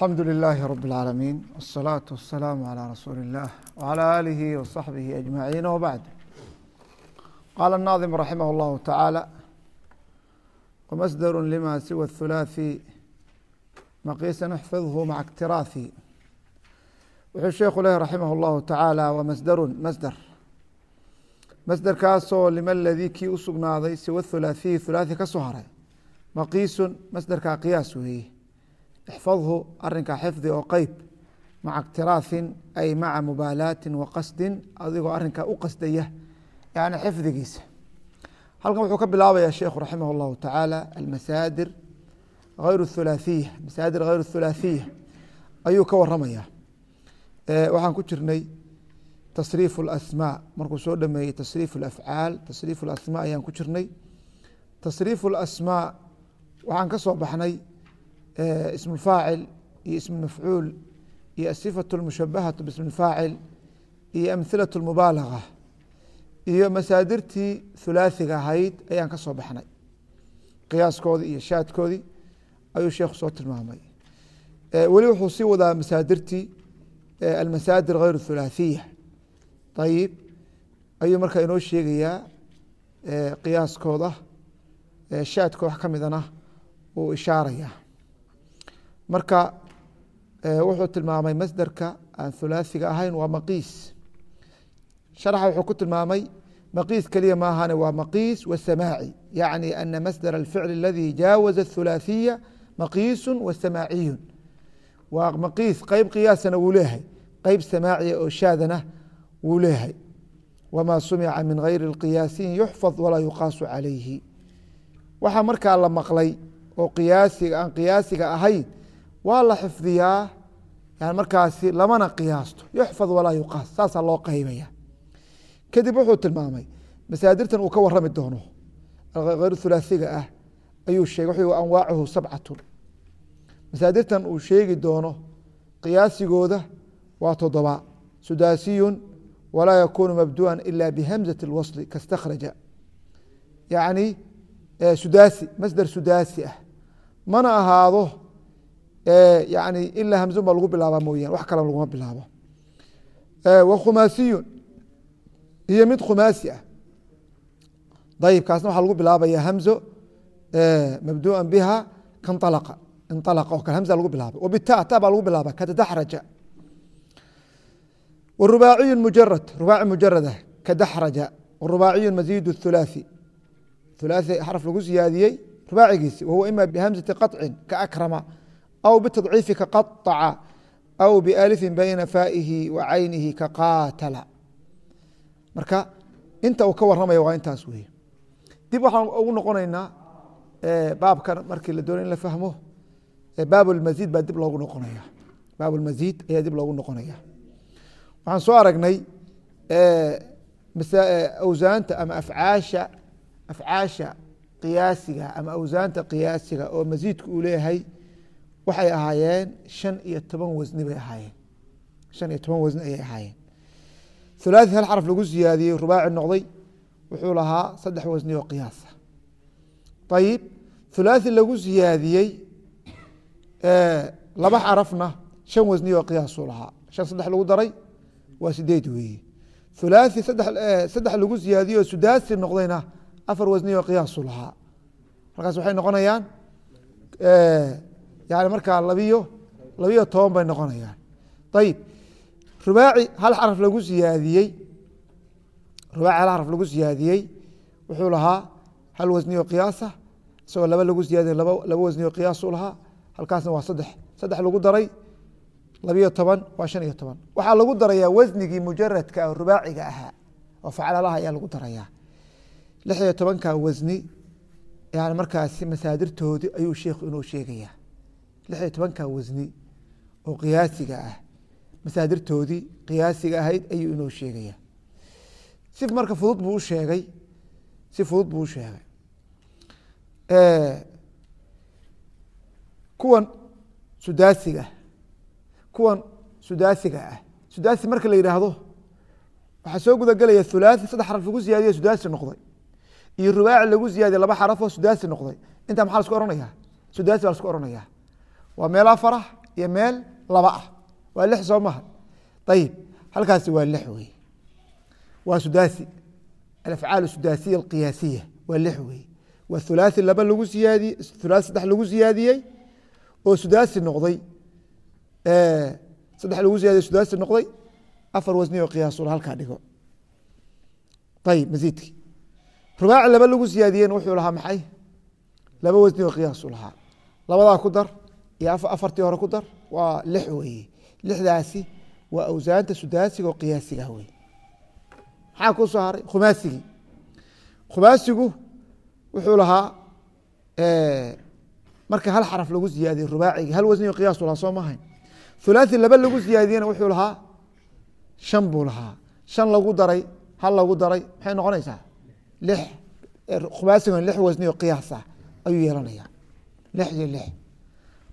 alxamdu لilaahi rab اlcaalamiin wالsalaaةu wasalaamu calىa rasuuli اllah wعalى aalihi waصaxbihi ajmaciin wbacd qaala الnaadim raximah اllahu tacaala wmasdr lima siwa الthulaaثi maqiisa naxfidhu maca اktiraaثi wuxuu sheekhu leh raximah اllahu tacaala wamasdaru masder masderkaasoo lima ladii kii u sugnaaday siwa thulaathiyi thulaathi ka soo haray maqiisun masderkaa qiyaas weeye ixfadhu arinkaa xifdi oo qeyb maca اktiraaثin ay maca mubaalaatin wa qasdin adigoo arinkaa u qasdaya yani xifdigiisa halkan wuxuu ka bilaabaya sheekhu raximah اllahu tacaala almasaadir hayr اthulaathiya masaadir hayr اthulaathiya ayuu ka waramaya waxaan ku jirnay tasriif اlasmaa markuu soo dhameeyey tasriif اlafcaal tasriif اlasmaa ayaan ku jirnay tasriif اlasmaa waxaan ka soo baxnay ism اfaacil iyo ism mafcuul iyo asifaة اlmushabahaةu bism اfaacil iyo amhilaة اmubaalaga iyo masaadirtii thulaathiga ahayd ayaan ka soo baxnay qiyaaskoodii iyo shaadkoodii ayuu sheekhu soo tilmaamay weli wuxuu sii wadaa masaadirtii almasaadir hayr thulaathiya ayib ayuu markaa inoo sheegayaa qiyaaskooda shaadka wax ka midana uu ishaaraya marka wuxuu tilmaamay masderka aan thulaathiga ahayn waa maqiis. Sharxa wuxuu ku tilmaamay maqiis keliya maahane waa maqiis wasamaaci yacni ana masdar alficl aladi jaawaza athulaathiya maqiisu wasamaaciyu waa maqiis qeyb qiyaasana wuu leeyahay. Qeyb samaaciya oo shaadana wuu leeyahay. Wamaa sumica min gayri اlqiyaasiin yuxfad walaa yuqaasu calayhi. Waxaa markaa la maqlay oo qiyaasiga aan qiyaasiga ahayn waa la xifdiyaa yani markaasi lamana qiyaasto. Yuxfad walaa yuqaas saasaa loo qeybaya kadib wuxuu tilmaamay masaadirtan uu ka warami doono. Hayr thulaathiga ah ayuu sheegay wuxuu anwaacuhu sabcatun. Masaadirtan uu sheegi doono qiyaasigooda waa toddoba. Sudaasiyun walaa yakuunu mabduan ila bihamzati اlwasli kastakhraja. Yacni sudaasi masder sudaasi ah. Mana ahaado yani ilaa hamzun baa lagu bilaabaa mooyaan wax kale laguma bilaabo. Wa khumaasiyun. Iyo mid khumaasi ah. Ayib kaasna waxaa lagu bilaabaya hamzo mabdu'a biha kanalaqa inalaqa oo kale hamza lagu bilaabay. Wabita ta baa lagu bilaaba kadadaxraja. Warubaaciyu mujarad rubaaci mujarada kadaxraja. Warubaaciyu maziid thulaathi. Thulaathi xaraf lagu siyaadiyey rubaacigiisi wahuwa ima bihamzati qaطcin kaakrama aw bitadciifi kaqaطaca aw bialifin bayna faa'ihi wa caynihi kaqaatala marka inta uu ka waramaya waa intaas wey dib waxaan ugu noqonaynaa baabkan markii la doonay in la fahmo baab lmaziid baa dib loogu noqonaya baab lmaziid ayaa dib loogu noqonaya waxaan soo aragnay awsaanta ama afcaasha afcaasha qiyaasiga ama awsaanta qiyaasiga oo maziidku uu leeyahay waxay ahaayeen shan iyo toban wasni bay ahaayeen. Shan iyo toban wasni ayay ahaayeen. Thulaathi hal xaraf lagu siyaadiyey rubaaci noqday wuxuu lahaa saddex wasni oo qiyaasa ayib thulaathi lagu siyaadiyey laba xarafna shan wasni oo qiyaasuu lahaa. Shan saddex lagu daray waa sideed weeye. Thulaathi saddex lagu siyaadiyey oo sudaasi noqdayna afar wasni oo qiyaasu lahaa. Markaas waxay noqonayaan yani markaa labiyo labiyo toban bay noqonayaan. Ayib rubaaci hal xaraf lagu siyaadiyey rubaaci hal xaraf lagu siyaadiyey wuxuu lahaa hal wasni oo qiyaasa isagoo laba lagu siyaadiye laba laba wasni oo qiyaasu lahaa halkaasna waa saddex saddex lagu daray labiyo toban waa shan iyo toban. Waxaa lagu darayaa wasnigii mujaradka rubaaciga ahaa oo faclalaha ayaa lagu darayaa. Lix iyo tobanka wasni yani markaasi masaadirtoodii ayuu sheikhu inoo sheegaya lix iyo tobanka wasni oo qiyaasiga ah. Masaadirtoodii qiyaasiga ahayd ayuu inoo sheegaya. Si marka fudud buu u sheegay si fudud buu u sheegay. Kuwan sudaasiga kuwan sudaasiga ah. Sudaasi marka la yidhaahdo waxaa soo gudagelaya thulaathi saddex xaraf lagu siyaadiyo sudaasi noqday. Iyo rubaaci lagu ziyaadiye laba xarafoo sudaasi noqday. Intaa maxaa lasku ohanaya sudaasi baa lasku ohanaya waa meel afara iyo meel laba ah. Waa lix soo maha ayib halkaasi waa lix wey waa sudaasi alafcaal sudaasiya alqiyaasiya waa lix wey waa thulaasi laba lagu siyaadiyey thulaasi saddex lagu siyaadiyey oo sudaasi noqday saddex lagu siyaadiye sudaasi noqday afar wasni oo qiyaasula halkaa dhigo. Ayib masiidki rubaaci laba lagu siyaadiyeen wuxuu lahaa maxay? Laba wasni oo qiyaasu lahaa. Labadaa ku dar iyo afartii hore ku dar. Waa lix weeye. Lixdaasi waa awsaanta sudaasiga oo qiyaasiga wey maxaa ku soo haray? Khumaasigii khumaasigu wuxuu lahaa marka hal xaraf lagu siyaadiye rubaacigi hal wasni oo qiyaasu lahaa soo maahayn thulathi laba lagu siyaadiyena wuxuu lahaa shan buu lahaa. Shan lagu daray hal lagu daray maxay noqonaysaa? Lix. Khumaasigan lix wasni oo qiyaas ah ayuu yeelanaya lix iyo lix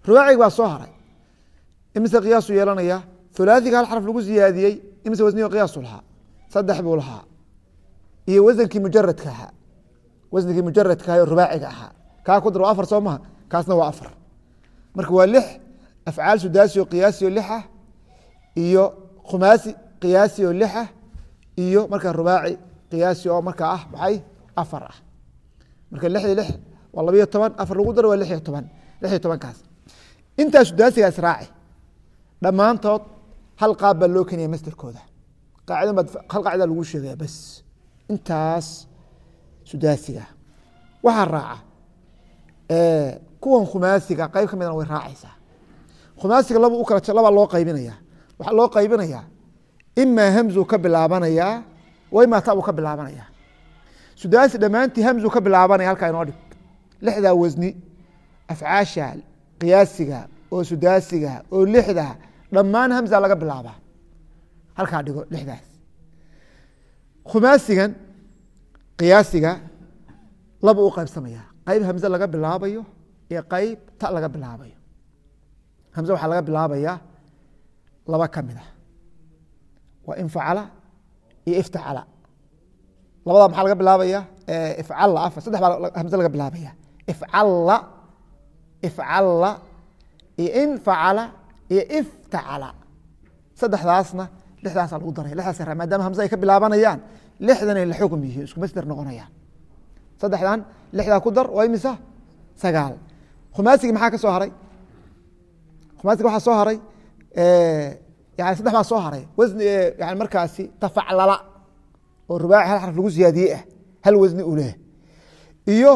rubaacig baa soo haray. Imise qiyaasu yeelanaya thulaathiga hal xaraf lagu siyaadiyey imise wasni oo qiyaasu lahaa. Saddex buu lahaa. Iyo wasankii mujaradka ahaa. Wasnigii mujaradka ahaa rubaaciga ahaa. Kaa ku dar waa afar soo maha kaasna waa afar. Marka waa lix afcaal sudaasi oo qiyaasi oo lix ah iyo khumaasi qiyaasi oo lix ah iyo markaa rubaaci qiyaasi oo markaa ah maxay? Afar ah. Marka lix iyo lix waa labiyo toban afar lagu daro waa lix iyo toban. Lix iyo tobankaas intaa sudaasiga israaci dhammaantood hal qaab baa loo keenaya masderkooda hal qaacida lagu sheegaya bas. Intaas sudaasiga waxaa raaca kuwan khumaasiga qeyb ka midna way raacaysaa. Khumaasiga laba u kala labaa loo qaybinaya waxaa loo qaybinayaa imaa hamzuu ka bilaabanayaa wa imaa ka bilaabanayaa. Sudaasi dhammaantii hamzuu ka bilaabanaya halkaa inoo dhig. Lixdaa wasni afcaasha qiyaasiga oo sudaasiga oo lixda dhammaan hamza laga bilaabaa. Halkaa dhigo lixdaas. Khumaasigan qiyaasiga laba u qaybsamaya. Qeyb hamze laga bilaabayo iyo qeyb ta laga bilaabayo. Hamze waxaa laga bilaabayaa laba ka mid ah. Waa infacala iyo iftacala. Labada maxaa laga bilaabaya? Ifcalla afar saddex baa hamze laga bilaabaya. Ifcalla ifcalla iyo infacala iyo iftacala saddexdaasna lixdaasa lagu daraya. Lixdaas maadaama hamze ay ka bilaabanayaan lixdanay la xukm yihiin isku masder noqonayaan. Saddexdan lixdaa ku dar waa imisa? Sagaal. Khumaasigi maxaa ka soo haray? Khumaasigi waxaa soo haray yani saddex baa soo haray. Wasni yani markaasi tafaclala oo rubaaci hal xarf lagu siyaadiyey ah hal wasni u leh. Iyo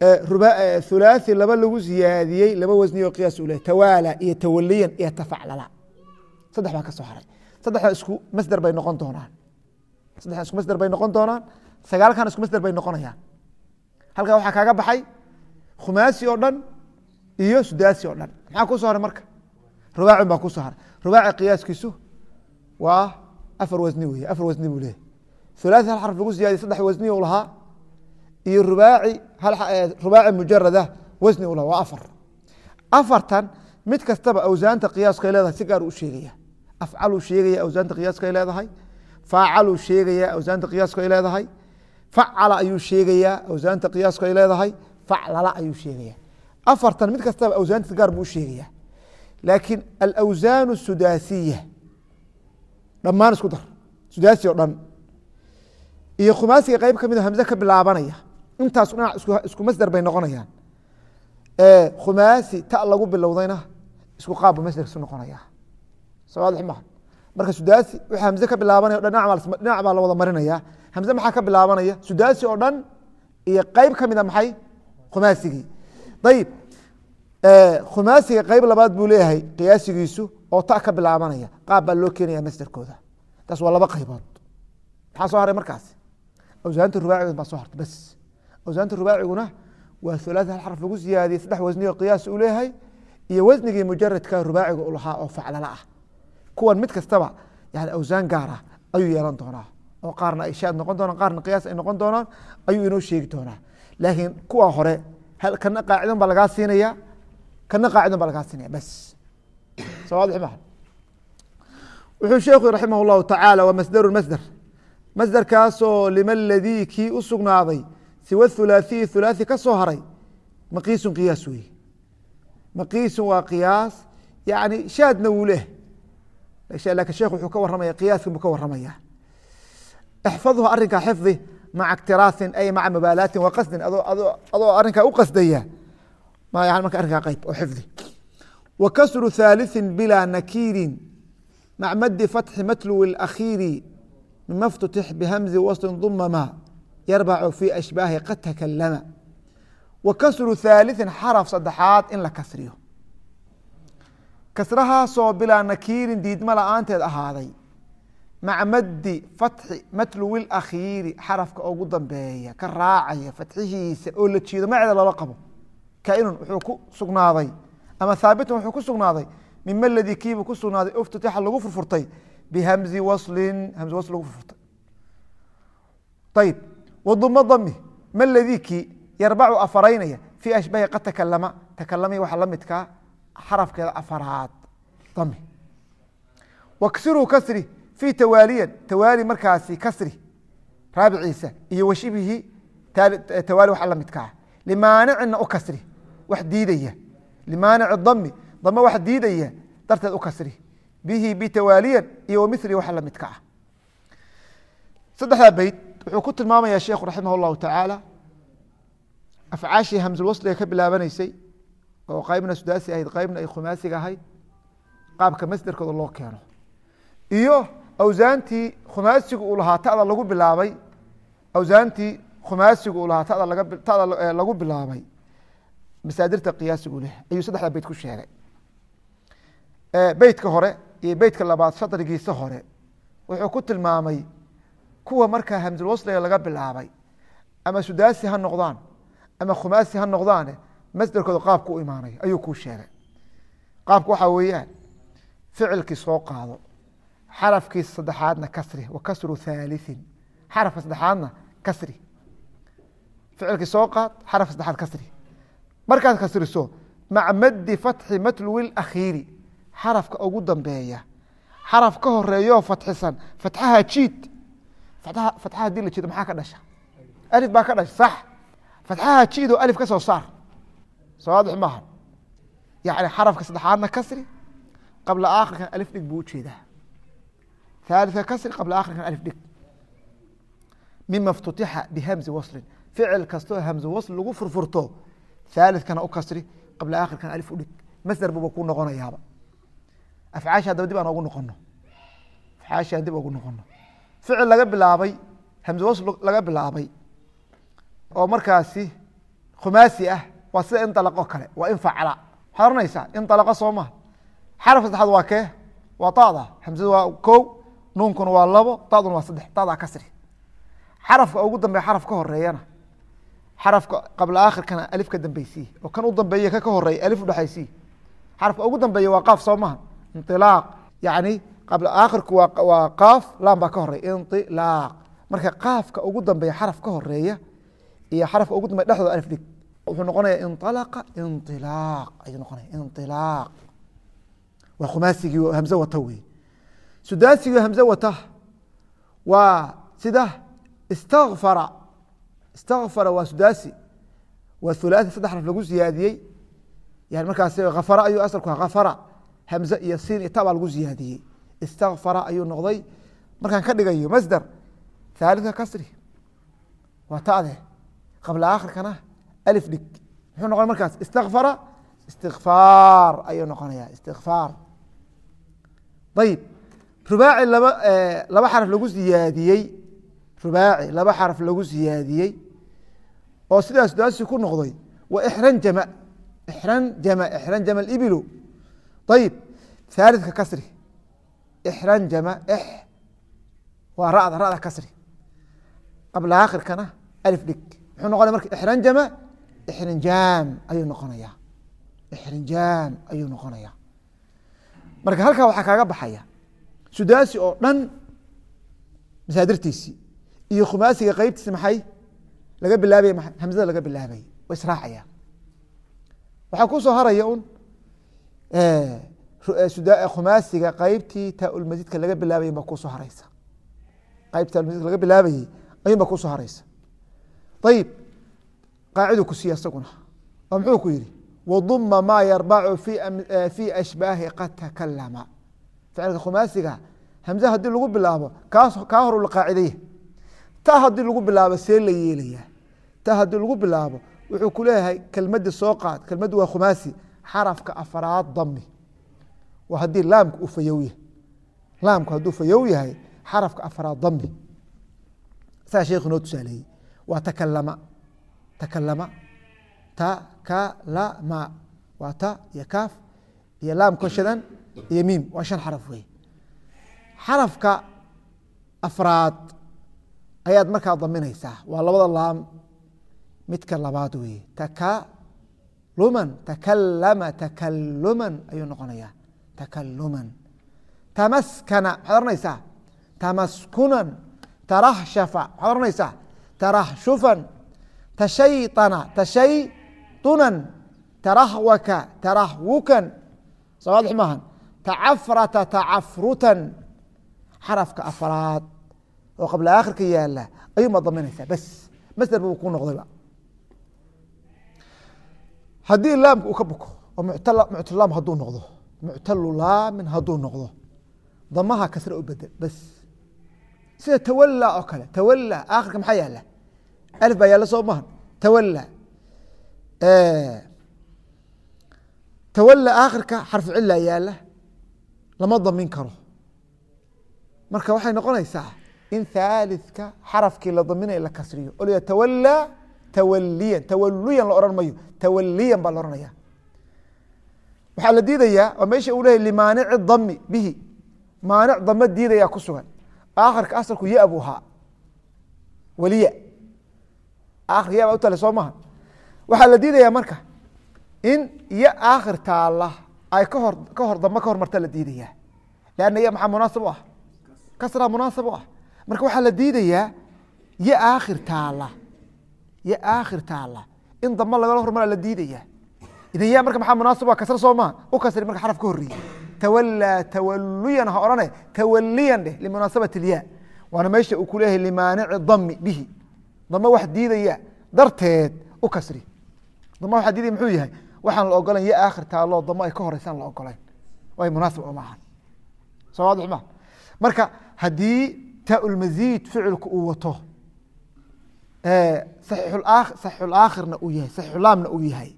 hulaathi laba lagu siyaadiyey laba wasni oo qiyaas u leh tawaala iyo tawaliyan iyo tafaclala. Saddex baa ka soo haray. Saddexda isku masder bay noqon doonaan. Saddexda isku masder bay noqon doonaan. Sagaalkan isku masder bay noqonayaan. Halkaa waxaa kaaga baxay khumaasi oo dhan iyo sudaasi oo dhan. Maxaa ku soo haray marka? Rubaacin baa ku soo haray. Rubaaci qiyaaskiisu waa afar wasni wey afar wasni buu leeyahy hulaathi hal xarf lagu siyaadiy saddex wasni u lahaa iyo rubaaci rubaaci mujarada wasni u lahaa waa afar. Afartan mid kastaba awsaanta qiyaaskay leedahay si gaar u sheegaya. Afcaluu sheegaya awsaanta qiyaaskay leedahay. Faacaluu sheegaya awsaanta qiyaaska ay leedahay. Facala ayuu sheegayaa awsaanta qiyaaska ay leedahay. Faclala ayuu sheegaya. Afartan mid kastaba awsaantiis gaar buu sheegaya. Laakiin alawsaan sudaasiya. Dhammaan isku dar. Sudaasi o dhan. Iyo khumaasiga qeyb ka mido hamze ka bilaabanaya intaas dhinac isku masder bay noqonayaan. Khumaasi ta lagu bilowdayna isku qaabbu masderkiisu noqonaya sawaadix maha marka sudaasi wixii hamze ka bilaabanaya o dhan dhinac baa la wada marinaya. Hamze maxaa ka bilaabanaya? Sudaasi oo dhan iyo qeyb ka mida maxay? Khumaasigii ayib khumaasiga qeyb labaad buu leeyahay qiyaasigiisu oo ta ka bilaabanaya. Qaab baa loo keenaya masderkooda. Taas waa laba qaybood. Maxaa soo haray markaasi awsaanta rubaacigood baa soo hartay bas awsaanta rubaaciguna waa hulaati hal xarf lagu siyaadiyey saddex wasni oo qiyaas uu leeyahay iyo wasnigii mujaradka rubaaciga u lahaa oo faclala ah. Kuwan mid kastaba yani awsaan gaar ah ayuu yeelan doonaa oo qaarna ay shaad noqon doonaan qaarna qiyaas ay noqon doonaan ayuu inoo sheegi doonaa. Laakiin kuwa hore kana qaacidon baa lagaa siinaya kana qaacidon baa lagaa siinaya bas. So maha wuxuu sheekhu raximah اllahu tacaala waa masdaru masder masderkaasoo lima ladii kii u sugnaaday siwa hulaaثiyi hulaaثi ka soo haray maqiisun qiyaas wey maqiisun waa qiyaas yani shaadna wuu leh lakin sheekh wuxuu ka waramaya qiyaaski buu ka waramaya ixfadhu arrinkaa xifdi maca iktiraasin ay maca mubaalaatin wa qasdin adoo arrinkaa u qasdaya marka arrinkaa qayb oo xifdi wa kasru thaalitثi bilaa nakiirin mac madi fatxi matluwi اlakhiiri mima ftutix bihamzi waslin dumama yarbacu fi ashbaahi qad takalama wa kasru thaalitثin xaraf saddexaad in la kasriyo. Kasrahaasoo bilaa nakiirin diidma la'aanteed ahaaday. Maca madi fatxi matluwi اlakhiiri xarafka ugu dambeeya ka raacaya fatxihiisa oo la jiido maceeda loola qabo kainun wuxuu ku sugnaaday ama haabitun wuxuu ku sugnaaday mima ladii kiibuu ku sugnaaday uftutixa lagu furfurtay bihamzi waslin waduma dami ma ladii yarbacu afaraynaya fii ashbahi qad takalama takalami waxaa la midkaa xarafkeeda afaraad dami. Waksiruu kasri fii tawaaliyan tawaali markaasi kasri raabiciisa iyo washibihi tawaali waxa la midkaa limaanicina u kasri wax diidaya. Limaanici dami dame wax diidaya darteed u kasri. Bihi bitawaaliyan iyo wamili waxa la midka. Ah saddexdaa beyt wuxuu ku tilmaamaya sheekhu raximah اllahu tacaala afcaashii hamsulwasliga ka bilaabanaysay oo qaybna sudaasi ahayd qaybna ay khumaasiga ahayd qaabka masderkooda loo keeno. Iyo awsaantii khumaasigu uu lahaa tada lagu bilaabay awsaantii khumaasigu uu lahaa tada tada lagu bilaabay masaadirta qiyaasigu leh ayuu saddexdaa beyt ku sheegay. Beytka hore iyo beytka labaad shadrigiisa hore wuxuu ku tilmaamay kuwa markaa hamsulwasliga laga bilaabay ama sudaasi ha noqdaan ama khumaasi ha noqdaane masderkooda qaabku u imaanay ayuu kuu sheegay. Qaabku waxaa weeyaan ficilkii soo qaado xarafkii saddexaadna kasri wa kasru haaliثin xarafka saddexaadna kasri. Ficilkii soo qaad xarafka saddexaad kasri. Markaad kasriso maca madi fatxi matluwi اlakhiiri xarafka ugu dambeeya xaraf ka horeeyoo fatxisan fatxaha jiid fatxaha haddii la jido maxaa ka dhasha? Alif baa ka dhasha sax. Fatxaha jido alif ka soo saar. Soo wadix maaha yani xarafka saddexaadna kasri qabla aakhrkan alif dhig buu u jeedaa thaalika kasri qabla aakhrkan alif dhig. Mima ftutixa bihamzi waslin ficil kastoo hamze wasl lagu furfurto thaalidkana u kasri qabla aakhrkan alif udhig masder buba ku noqonayaaba. Afcaasha hadaba dib aan ogu noqono afcaasha dib ogu noqono ficil laga bilaabay hamzi wasl laga bilaabay. Oo markaasi khumaasi ah waa sida inطalaqo kale waa infacla waxaad oranaysaa inطalaqo soo maha xaraf saddexaad waa kee? Waa tada hamzada waa ko nuunkuna waa labo daduna waa saddex dadaa kasri. Xarafka ugu dambeya xaraf ka horeeyana xarafka qabla aakhirkana alif ka dambeysiye oo kan u dambeeye ka ka horreeya alif udhexaysiye xarafka ugu dambeeya waa qaaf soo maha inilaaq yani qabla aakhirku waa qaaf lam baa ka horeya inilaaq marka qaafka ugu dambeeya xaraf ka horreeya iyo xarafka ugu dambeya dhexdooda alif wuxuu noqonaya inalaqa inilaaq ayuu noqonaya inilaaq waa khumaasigii hamze wata wey sudaasigii hamze wata waa sida istakfara istakfara waa sudaasi. Waa thulathi saddex raf lagu ziyaadiyey yani markaas kafara ayuu asalku kafara hamze iyo siin iyo ta baa lagu ziyaadiyey istakfara ayuu noqday. Markaan ka dhigayo masder thaalithka kasri waa tade. Qabla aakhirkana alif dhig. Muxuu noqonay markaas istakfara istikfaar ayuu noqonaya istikfaar ayib rubaaci laba laba xaraf lagu ziyaadiyey rubaaci laba xaraf lagu ziyaadiyey oo sidaas daasi ku noqday waa ixranjama ixranjama ixranjama ibilu ayib haalidka kasri ixranjama x waa rada rada kasri. Qabla aakhirkana alif dhig. Muxuu noqonaya marka ixranjama ixrinjaam ayuu noqonaya. Ixrinjaam ayuu noqonaya. Marka halkaa waxaa kaaga baxaya sudaasi oo dhan masaadirtiisii iyo khumaasiga qeybtiisi maxay? Laga bilaabaya ma hamzada laga bilaabay wa israacaya. Waxaa ku soo haraya un khumaasiga qeybtii taaulmasjidka laga bilaabayay baa ku soo hareysa qeybti taaulmasjidka laga bilaabayey ayun baa ku soo hareysa ayib qaaciduu ku siiya isaguna oo muxuu ku yihi waduma maa yarbacu fii ashbaahi qad takalama ficilka khumaasiga hamze haddii lagu bilaabo kaa horu la qaacidaya ta haddii lagu bilaabo see la yeelaya ta haddii lagu bilaabo wuxuu ku leeyahay kelmadii soo qaad kelmaddu waa khumaasi xarafka afraad dami waa haddii laamku uu fayow yahay. Laamku hadduu fayow yahay xarafka afraad dami saa sheekhu noo tusaaleeyey waa takalama takalama takalama waa ta iyo kaaf iyo laamko shadan iyo miim. Waa shan xaraf wey. Xarafka afraad ayaad markaa daminaysaa waa labada laam midka labaad weye takaluman takalama takaluman ayuu noqonayaa takaluman tamaskana maxaad ohanaysaa tamaskunan tarahshafa maxaad ohanaysaa tarahshufan tashayطana tashayطunan tarahwaka tarahwukan soo waadix maahan tacafrata tacafrutan xarafka afraad oo qabla aakhirka yaalla ayuunbaad daminaysaa bes masder buu ku noqdayba haddii laamka uu ka buko oo muctalaam hadduu noqdo muctalu laamin hadduu noqdo. Damaha kasre u bedel bes sida tawala oo kale tawala aakhirka maxaa yaalla alif baa yaalla soo maha tawala tawala aakhirka xarfu cila yaalla lama damin karo. Marka waxay noqonaysaa in haalidka xarafkii la daminaya la kasriyo. O la tawala tawaliyan tawaluyan la ohan mayo. Tawaliyan baa la ohanaya waxaa la diidayaa oo meesha uu lehay limaanici dami bihi. Maanic dame diidaya ku sugan. Aakhirka asalku ya buu ahaa weliya aakhirka ya u tale soo maha. Waxaa la diidayaa marka in ya aakhir taala ay kahor ka hor dame ka hormarta la diidayaa. Lanna ya maxaa munaasab u ah? Kasraa munaasab u ah. Marka waxaa la diidayaa ya aakhir taala ya aakhir taala in dame lagala hormara la diidaya idan ya marka u ah kasra soo maha u kasri marka xaraf ka horreeye tawalaa tawaluyan ha odhane tawaliyan dheh limunaasabat ilya waana meesha uu ku leeyahay limaanici dami bihi. Dame wax diidaya darteed u kasri. Dame waxa diidaya muxuu yahay? Waxaan la ogolayn ya aakhir taaloo damo ay ka horeysaan la ogolayn way munaasab uma ahan. Soo waadix ma marka haddii taaulmasiid ficilku uu wato saxiixulaakhirna uu yahay saxiixulaamna uu yahay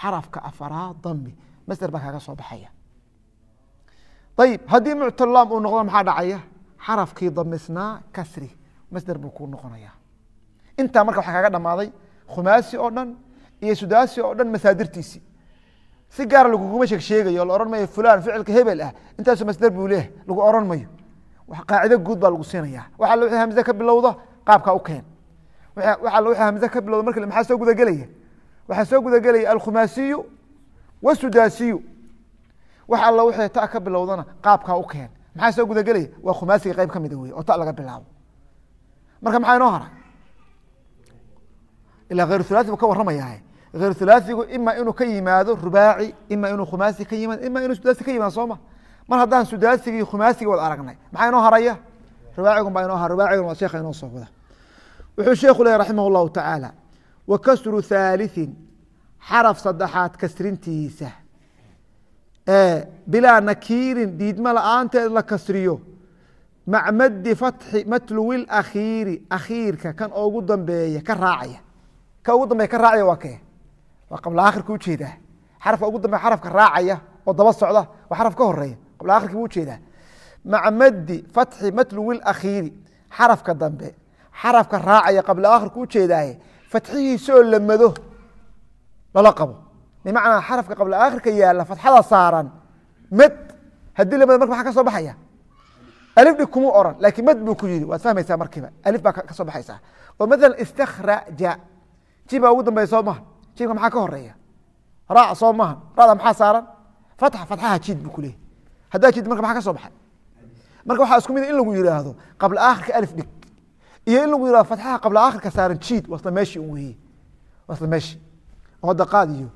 xarafka afaraad dami masder baa kaaga soo baxaya. Ayib haddii muctalaam uu noqdo maxaa dhacaya? Xarafkii damisnaa kasri masder buu kuu noqonaya. Intaa marka waxaa kaaga dhamaaday khumaasi oo dhan iyo sudaasi oo dhan masaadirtiisi. Si gaara laguguma sheeg sheegayo la ohan mayo fulan ficilka hebel ah intaasu masder buu leeyahay lagu oran mayo qaacido guud baa lagu siinaya waxa hamze ka bilowda qaabkaa u keen. Waxa hamze ka bilowda marka maxaa soo gudagelaya waxaa soo gudagelaya alkhumaasiyu wasudaasiyu wax alla wixii ta ka bilowdana qaabkaa u keen. Maxaa soo gudagelaya waa khumaasiga qayb ka mida wey oo ta laga bilaabo. Marka maxaa inoo hara ilaa khayr thulathi buu ka warramayaa khayr thulaathigu ima inuu ka yimaado rubaaci ima inuu khumaasi ka yimaado ima inuu sudaasi ka yimaado sooma mar haddaan sudaasigii khumaasigii wad aragnay. Maxaa inoo haraya? Rubaacigun baa inoo hara rubaacigun waa sheekha inoo soo wada. Wuxuu sheekhu lehy raximah llahu wa kasru xaraf saddexaad kasrintiisa. Bilaa nakiirin diidmo la'aanteed la kasriyo. Mac maddi fatxi matluwi akhiiri akhiirka kan ugu dambeeya ka raacaya. Ka ugu dambeeya ka raacaya waa kee? Waa qabla akhirka u jeedaa xarafka ugu dambeya xarafka raacaya oo daba socda waa xaraf ka horreeya qabla akhirki buu u jeedaa maca maddi fatxi matluwi akhiiri xarafka dambe. Xarafka raacaya qabla akhirka ujeedaaye fatxihiisaoo la mado lala qabo. Bimacnaa xarafka qabla aakhirka yaalla fatxada saaran mad haddii la mado marka maxaa ka soo baxaya. Alif dhig kuma oran laakiin mad buu ku yidhi. Waad fahmaysaa markiiba. Alif baa ka soo baxaysaa. Oo maalan istakhraja jibaa ugu dambeya soo maha. Jibka maxaa ka horreeya raac soo maha. Rada maxaa saaran? Fatxa fatxaha jiid buu kuleeyay haddaa jiid marka maxaa iyo in lagu yihahdo fatxaha qabla aakhirka saaran jiid waa isla meeshii un weeye waa isla meeshii oo hadda qaad iyo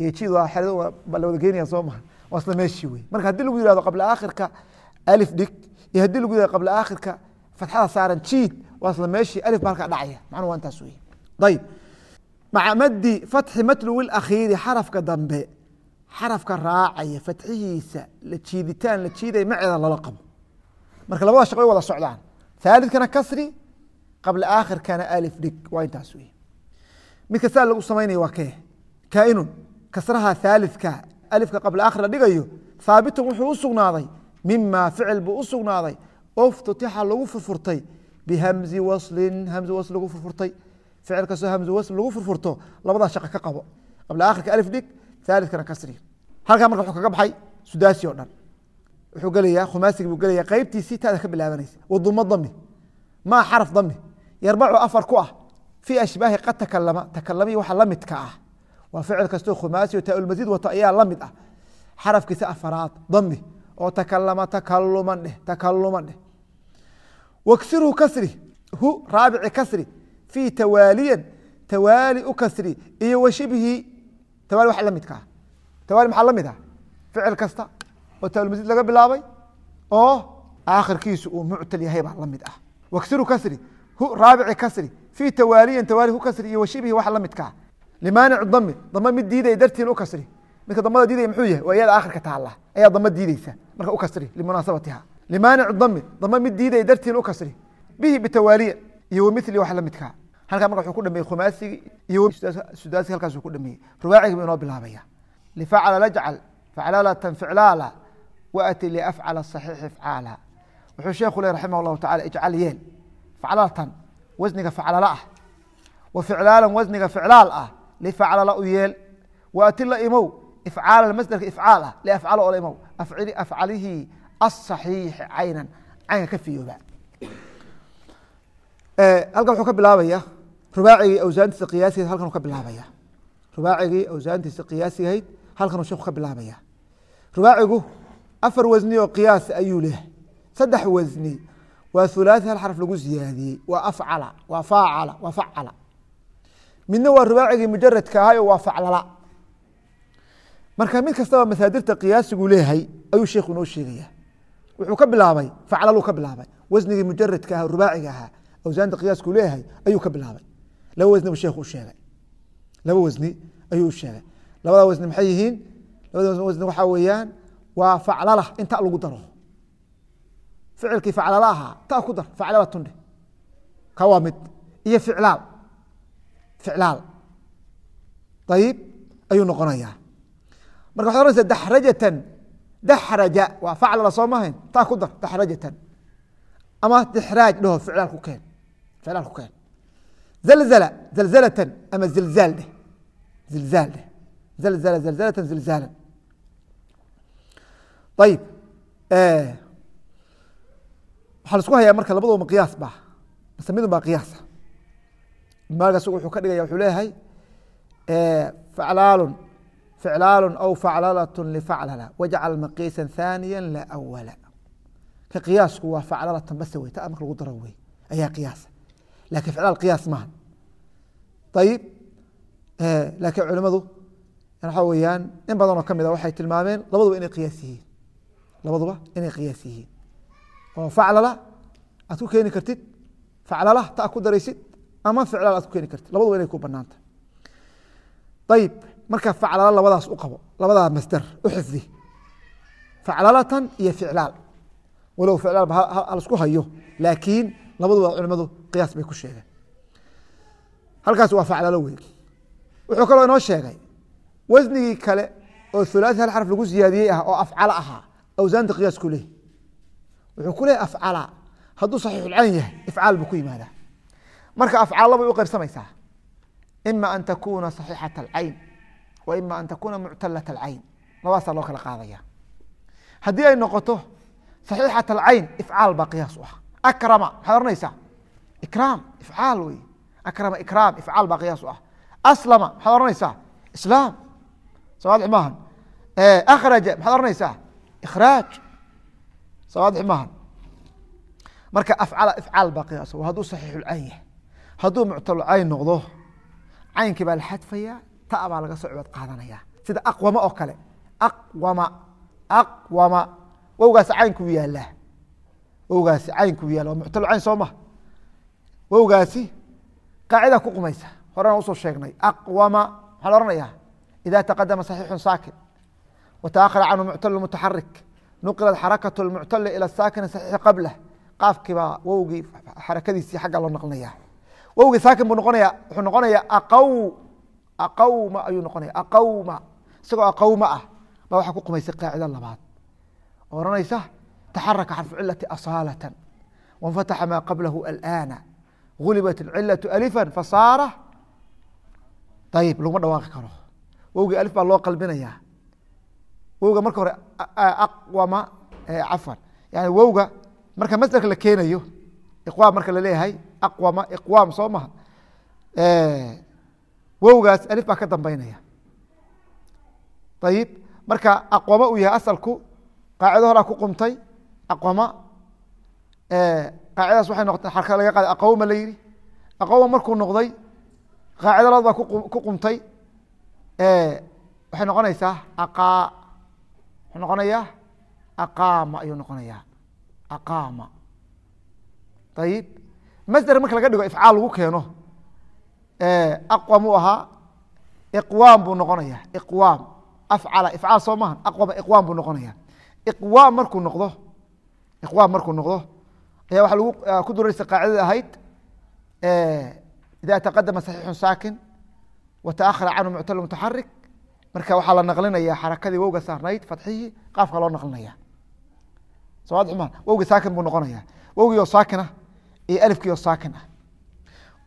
iyo jiid waa xerado baa la wada geenaya soo maha. Waa isla meeshii wey marka haddii lagu yihahdo qabla aakhirka alif dhig iyo haddii lagu yihahdo qabla aakhirka fatxada saaran jiid waa isla meeshii alif baa halkaa dhacaya. Macnuhu waa intaas wey ayib maca madi fatxi matluwi akhiiri xarafka dambe. Xarafka raacaya fatxihiisa la jiiditaan la jiidaya maceeda lala qabo. Marka labada shaq way wada socdaan. Haalidkana kasri qabla aakhirkana alif dhig waa intaas wey midka saa lagu samaynaya waa kee? Kaainun kasraha haalidka alifka qabla aakhir la dhigayo haabitun wuxuu u sugnaaday mima ficil buu u sugnaaday oftutixa lagu furfurtay bihamzi waslin hamzi wasl lagu furfurtay ficil kastoo hamzi wasl lagu furfurto labadaa shaqa ka qabo qabla aakhirka alif dhig haalidkana kasri. Halkaa marka wuxuu kaga baxay sudaasi o dhan. Wuxuu gelayaa khumaasigii buu gelaya qeybtiisii taada ka bilaabanaysa wadumo dami maa xaraf dami yarbacu afar ku ah fii ashbaahi qad takalama takalamiyi waxa la ah. Waa ficil kastoo khumaasi o taaulmasiid wato ayaa la ah. Xarafkiisa afaraad dami oo takalama takaluman dheh takaluman dheh. Waksirhu kasri hu raabici kasri fii tawaaliyan tawaali u kasri iyo wa shibhi tawaali waxa la ah. Tawaali maxaa la ah? Ficil kasta oo taaulmasiid laga bilaabay oo aakhirkiisu uu muctal yahay baa la ah waksiru kasri raabici kasri fii tawaaliyan tawaali hu kasri iyo wa shibhi waxa la midka. Ah limaanic dami dama mid diidaya dartiin u kasri. Midka damada diidaya muxuu yahay? Waa iyada aakhirka taala ayaa dama diideysa marka u kasri limunaasabatiha. Limaanic dami dama mid diidaya dartiin u kasri. Bihi bitawaaliya iyo wamili wax la midkaa halkaa marka wuxuu ku dhameeyey khumaasigii iyo sudaasi halkaasuu ku dhameeyey. Rubaacigi buu inoo bilaabaya. Lifacala lajcal faclalatan ficlaala waati liafcala saxiixi ifcaala wuxuu sheekhu leh raximah llahu tacala ijcal yeel faclalatan wasniga faclala ah. Wa ficlaalan wasniga ficlaal ah lifaclala u yeel. Waati la imow ifcaala masderka ifcaal ah liafcala oo imow. Afcalihii asaxiixi caynan caynka ka fiyooba. Halkan wuxuu ka bilaabaya rubaacigii awsaantiisa qiyaasigayd halkan ka bilaabaya. Rubaacigii awsaantiisa qiyaasigahayd halkanuu sheekhu ka bilaabaya. Rubaacigu afar wasni oo qiyaas ayuu leehay saddex wasni waa hulaaثi hal xarf lagu ziyaadiyey waa afcala waa faacala waa facala. Midna waa rubaacigii mujaradka ahay oo waa faclala. Marka mid kastaba masaadirta qiyaasigu leeyahay ayuu sheekhu inoo sheegaya wuxuu ka bilaabay faclaluu ka bilaabay. Wasnigii mujaradka ah rubaaciga ahaa awsaanta qiyaasku leeyahay ayuu ka bilaabay. Laba wasni buu sheekhu u sheegay. Laba wasni ayuu u sheegay. Labada wasni maxay yihiin? Labada wasni waxaa weeyaan waa faclala in ta lagu daro ficilkii faclala ahaa ta ku dar faclala tundhe ka waa mid. Iyo ficlaal. Ficlaal. Ayib ayuu noqonayaa. Marka waxad ohanaysa daxrajatan daxraja waa faclala soo mahayn taa ku dar daxrajatan ama dixraaj dhaho ficlaal ku keen. Ficlaal ku keen. Zalzala zalzalatan ama zilzaal dheh. Zilzaal dheh. Zalzala zalzalatan zilzaalan. Ayib waxaa la isku hayaa marka labadoma qiyaas ba. Mase midun baa qiyaasa maagaas wuxuu ka dhigaya wuxuu leeyahay faclaalun ficlaalu aw faclalat lifaclala wajcal maqiisa thaniya la ka qiyaasku waa faclalatan base wey ta marka lagu daro wey ayaa qiyaasa laakiin ficlaal qiyaas maaha ayib laakiin culimadu waxaa weeyaan in badan oo ka mid a waxay tilmaameen labaduba inay qiyaas yihiin. Labaduba inay qiyaas yihiin oo faclala aad ku keeni kartid. Faclala ta ku daraysid. Ama ficlaal aad ku keeni kartid. Labaduba inay ku banaanta ayib marka faclala labadaas u qabo labadaa masder u xifdi. Faclalatan iyo ficlaal. Walow ficlaal halasku hayo laakiin labaduba culimadu qiyaas bay ku sheegeen. Halkaas waa faclalo wey wuxuu kaloo inoo sheegay wasnigii kale oo thulaati hal xarf lagu ziyaadiyey ah oo afcala ahaa awsaanta qiyaas ku leehy wuxuu ku afcala. Hadduu saxiixulcayn yahay ifcaal buu ku yimaadaa. Marka afcaalla bay u qaybsamaysaa ima an takuna saxiixata alcayn wa ima an takuna muctalat alcayn. Labaasaa loo kala qaadaya. Haddii ay noqoto saxiixat alcayn ifcaal baa qiyaas u ah. Akrama maxaad ohanaysaa ikraam ifcaal wey akrama ikraam ifcaal baa qiyaas u ah. Aslama maxaad ohanaysaa islaam. Sawaadix maahan. Akhraja maxaad ohanaysaa ikhraaj sawaadix maahan. Marka afcala ifcaal baa qiyaas. Hadduu saxiixulcayn yahay. Hadduu muctalcayn noqdo caynkii baa la xadfaya ta baa laga soo cibaad qaadanaya sida aqwama oo kale. Aqwama aqwama. Wowgaasi caynkuu yaalaa wowgaasi caynkuu yaalla waa muctalcayn soo maha wowgaasi qaacida ku qumaysa. Horena u soo sheegnay. Aqwama maxaa la ohanaya ida taqadama صaxiixu saakin wataahara canhu muctalu mutaxarik nuqilat xarakatu lmuctali ila saakini saxiixi qablah qaafkiibaa wowgii xarakadiisii xagga loo naqlinaya wowgii saakin buu noqonaya wuxuu noqonaya aqaw aqawma ayuu noqonaya aqawma. Isagoo aqawma ah baa waxaa ku qumaysay qaacida labaad. Oo ohanaysa taxaraka xarfu cilati asaalatan. Wanfataxa maa qablahu alana gulibat اcilaة alifa fasaara ayib laguma dhawaaqi karo. Wowgii alif baa loo qalbinaya wowga marka hore aqwama cafwan. Yani wowga marka masderka la keenayo iqwaam marka la leeyahay aqwama iqwaam soo maha wowgaas alif baa ka dambeynaya ayib marka aqwama uu yahay asalku qaacido horaa ku qumtay aqwama qaacidaas waxay noqotay xarka laga qaaday aqawma la yidhi. Aqawma markuu noqday qaacida labaad baa ku qumtay waxay noqonaysaa aqa wuxuu noqonayaa? Aqaama ayuu noqonayaa. Aqaama. Ayib masder marka laga dhigo ifcaal lagu keeno aqwam uu ahaa iqwaam buu noqonaya iqwaam. Afcala ifcaal soo maha aqwama iqwaam buu noqonaya iqwaam markuu noqdo iqwaam markuu noqdo ayaa waxa lagu ku duraysa qaacidada ahayd ida taqadama صaxiixu saakin wataahara canhu muctal mutaxarik marka waxaa la naqlinaya xarakadii wowga saarnayd fatxihii qaafka loo naqlinaya. Soma wowgii saakin buu noqonaya wowgii oo saakin ah iyo alifkii oo saakin ah.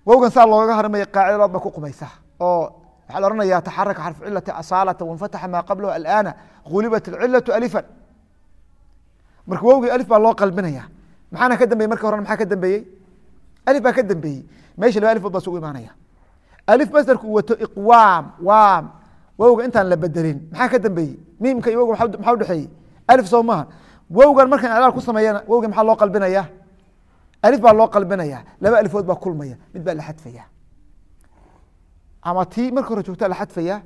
Wowgan saa looga harmaya qaacida labaad ba ku qumaysa oo waxaa la ohanaya taxaraka xarfu cilati asaalata wanfataxa maa qablahu alana gulibat اcilaة alifan. Marka wowgii alif baa loo qalbinaya maxaana ka dambeyey marka horena maxaa ka dambeeyey? Alif baa ka dambeeyey. Meesha laba alifood baa isugu imaanaya. Alif masderku uu wato iqwaam waam wowga intaan la bedelin maxaa ka dambeeyey? Miimka iyo wowga maxaa udhexeeyey alif soo maaha. Wowgan markaan alaal ku sameeyana wowgi maxaa loo qalbinaya alif baa loo qalbinaya. Laba alifood baa kulmaya. Mid baa la xadfaya. Ama tii marka hore joogtaa la xadfaya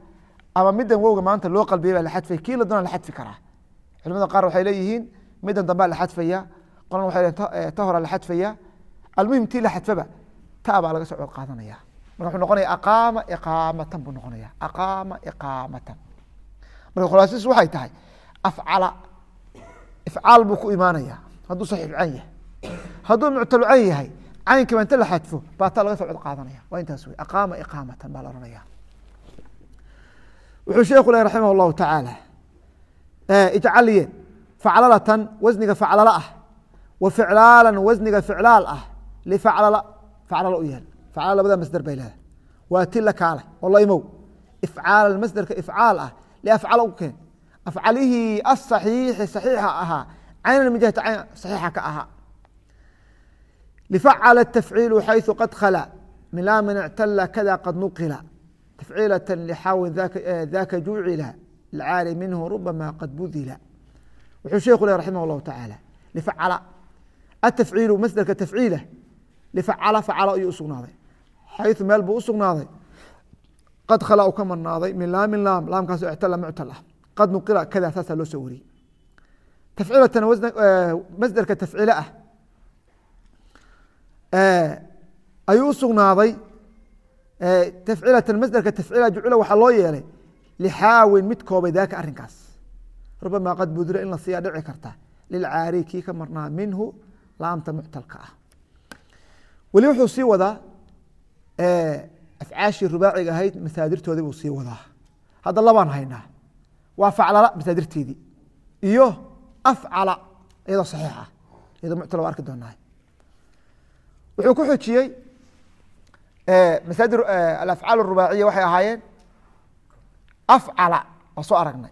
ama middan wowga maanta loo qalbiyay baa la xadfaya. Kii la doona la xadfi karaa. Culimada qaar waxay leeyihiin middan dambaa la xadfaya. Qolan waxay leeyihiin ta hora la xadfaya. Almuhim tii la xadfaba ta baa laga soo cod marka wuxuu noqonaya aqaama iqaamatan buu noqonaya aqaama iqaamatan. Marka khulaasadiisu waxay tahay afcala ifcaal buu ku imaanaya hadduu saxiix can yahay. Hadduu muctalu yahay caynkiiba inta la xadfo baa taa laga soo cod qaadanaya. Waa intaas wey aqaama iqaamatan baa la ohanaya wuxuu sheekhu leh raximah allahu tacaala ijcaliye faclalatan wasniga faclala ah wa ficlaalan wasniga ficlaal ah lifaclala faclala u yaal aal labada masder bay leedahay waa ti la kaale oo laymow ifcaal masderka ifcaal ah afcal u keen afcalihii asaxiixi saxiixa ahaa caynan saxiixa ka ahaa lifacala tafciilu xayثu qad khala min laa ictala kada qad nuqila tafciilata lxaawin daka juucila lcaali minhu rubama qad budila wuxuu sheikhu leh raximah اllahu tacaala lifacala atafciilu masderka tafciila lifacala facala ayuu usugnaaday xayثu meel buu usugnaaday qad khala ka marnaaday min laamin laam. Laamkaasoo ictala muctal ah qad nuqila kada saasaa loo soo wariyey. Tafciilatan masderka tafciile ah ayuu usugnaaday tafcilatan masderka tafciila jucila waxaa loo yeelay lixaawin mid koobay daaka arrinkaas. Rubama qad budira in la siiyaa dhici karta. Lilcaari kii ka marnaa minhu laamta muctalka ah. Weli wuxuu sii wadaa afcaashii rubaaciga ahayd masaadirtoodii buu sii wadaa. Hadda labaan haynaa waa faclala masaadirteedii. Iyo afcala iyadoo saxiixa iyadoo muctal waa arki doonaa wuxuu ku xujiyey masaadir alafcaal arubaaciya waxay ahaayeen afcala waa soo aragnay.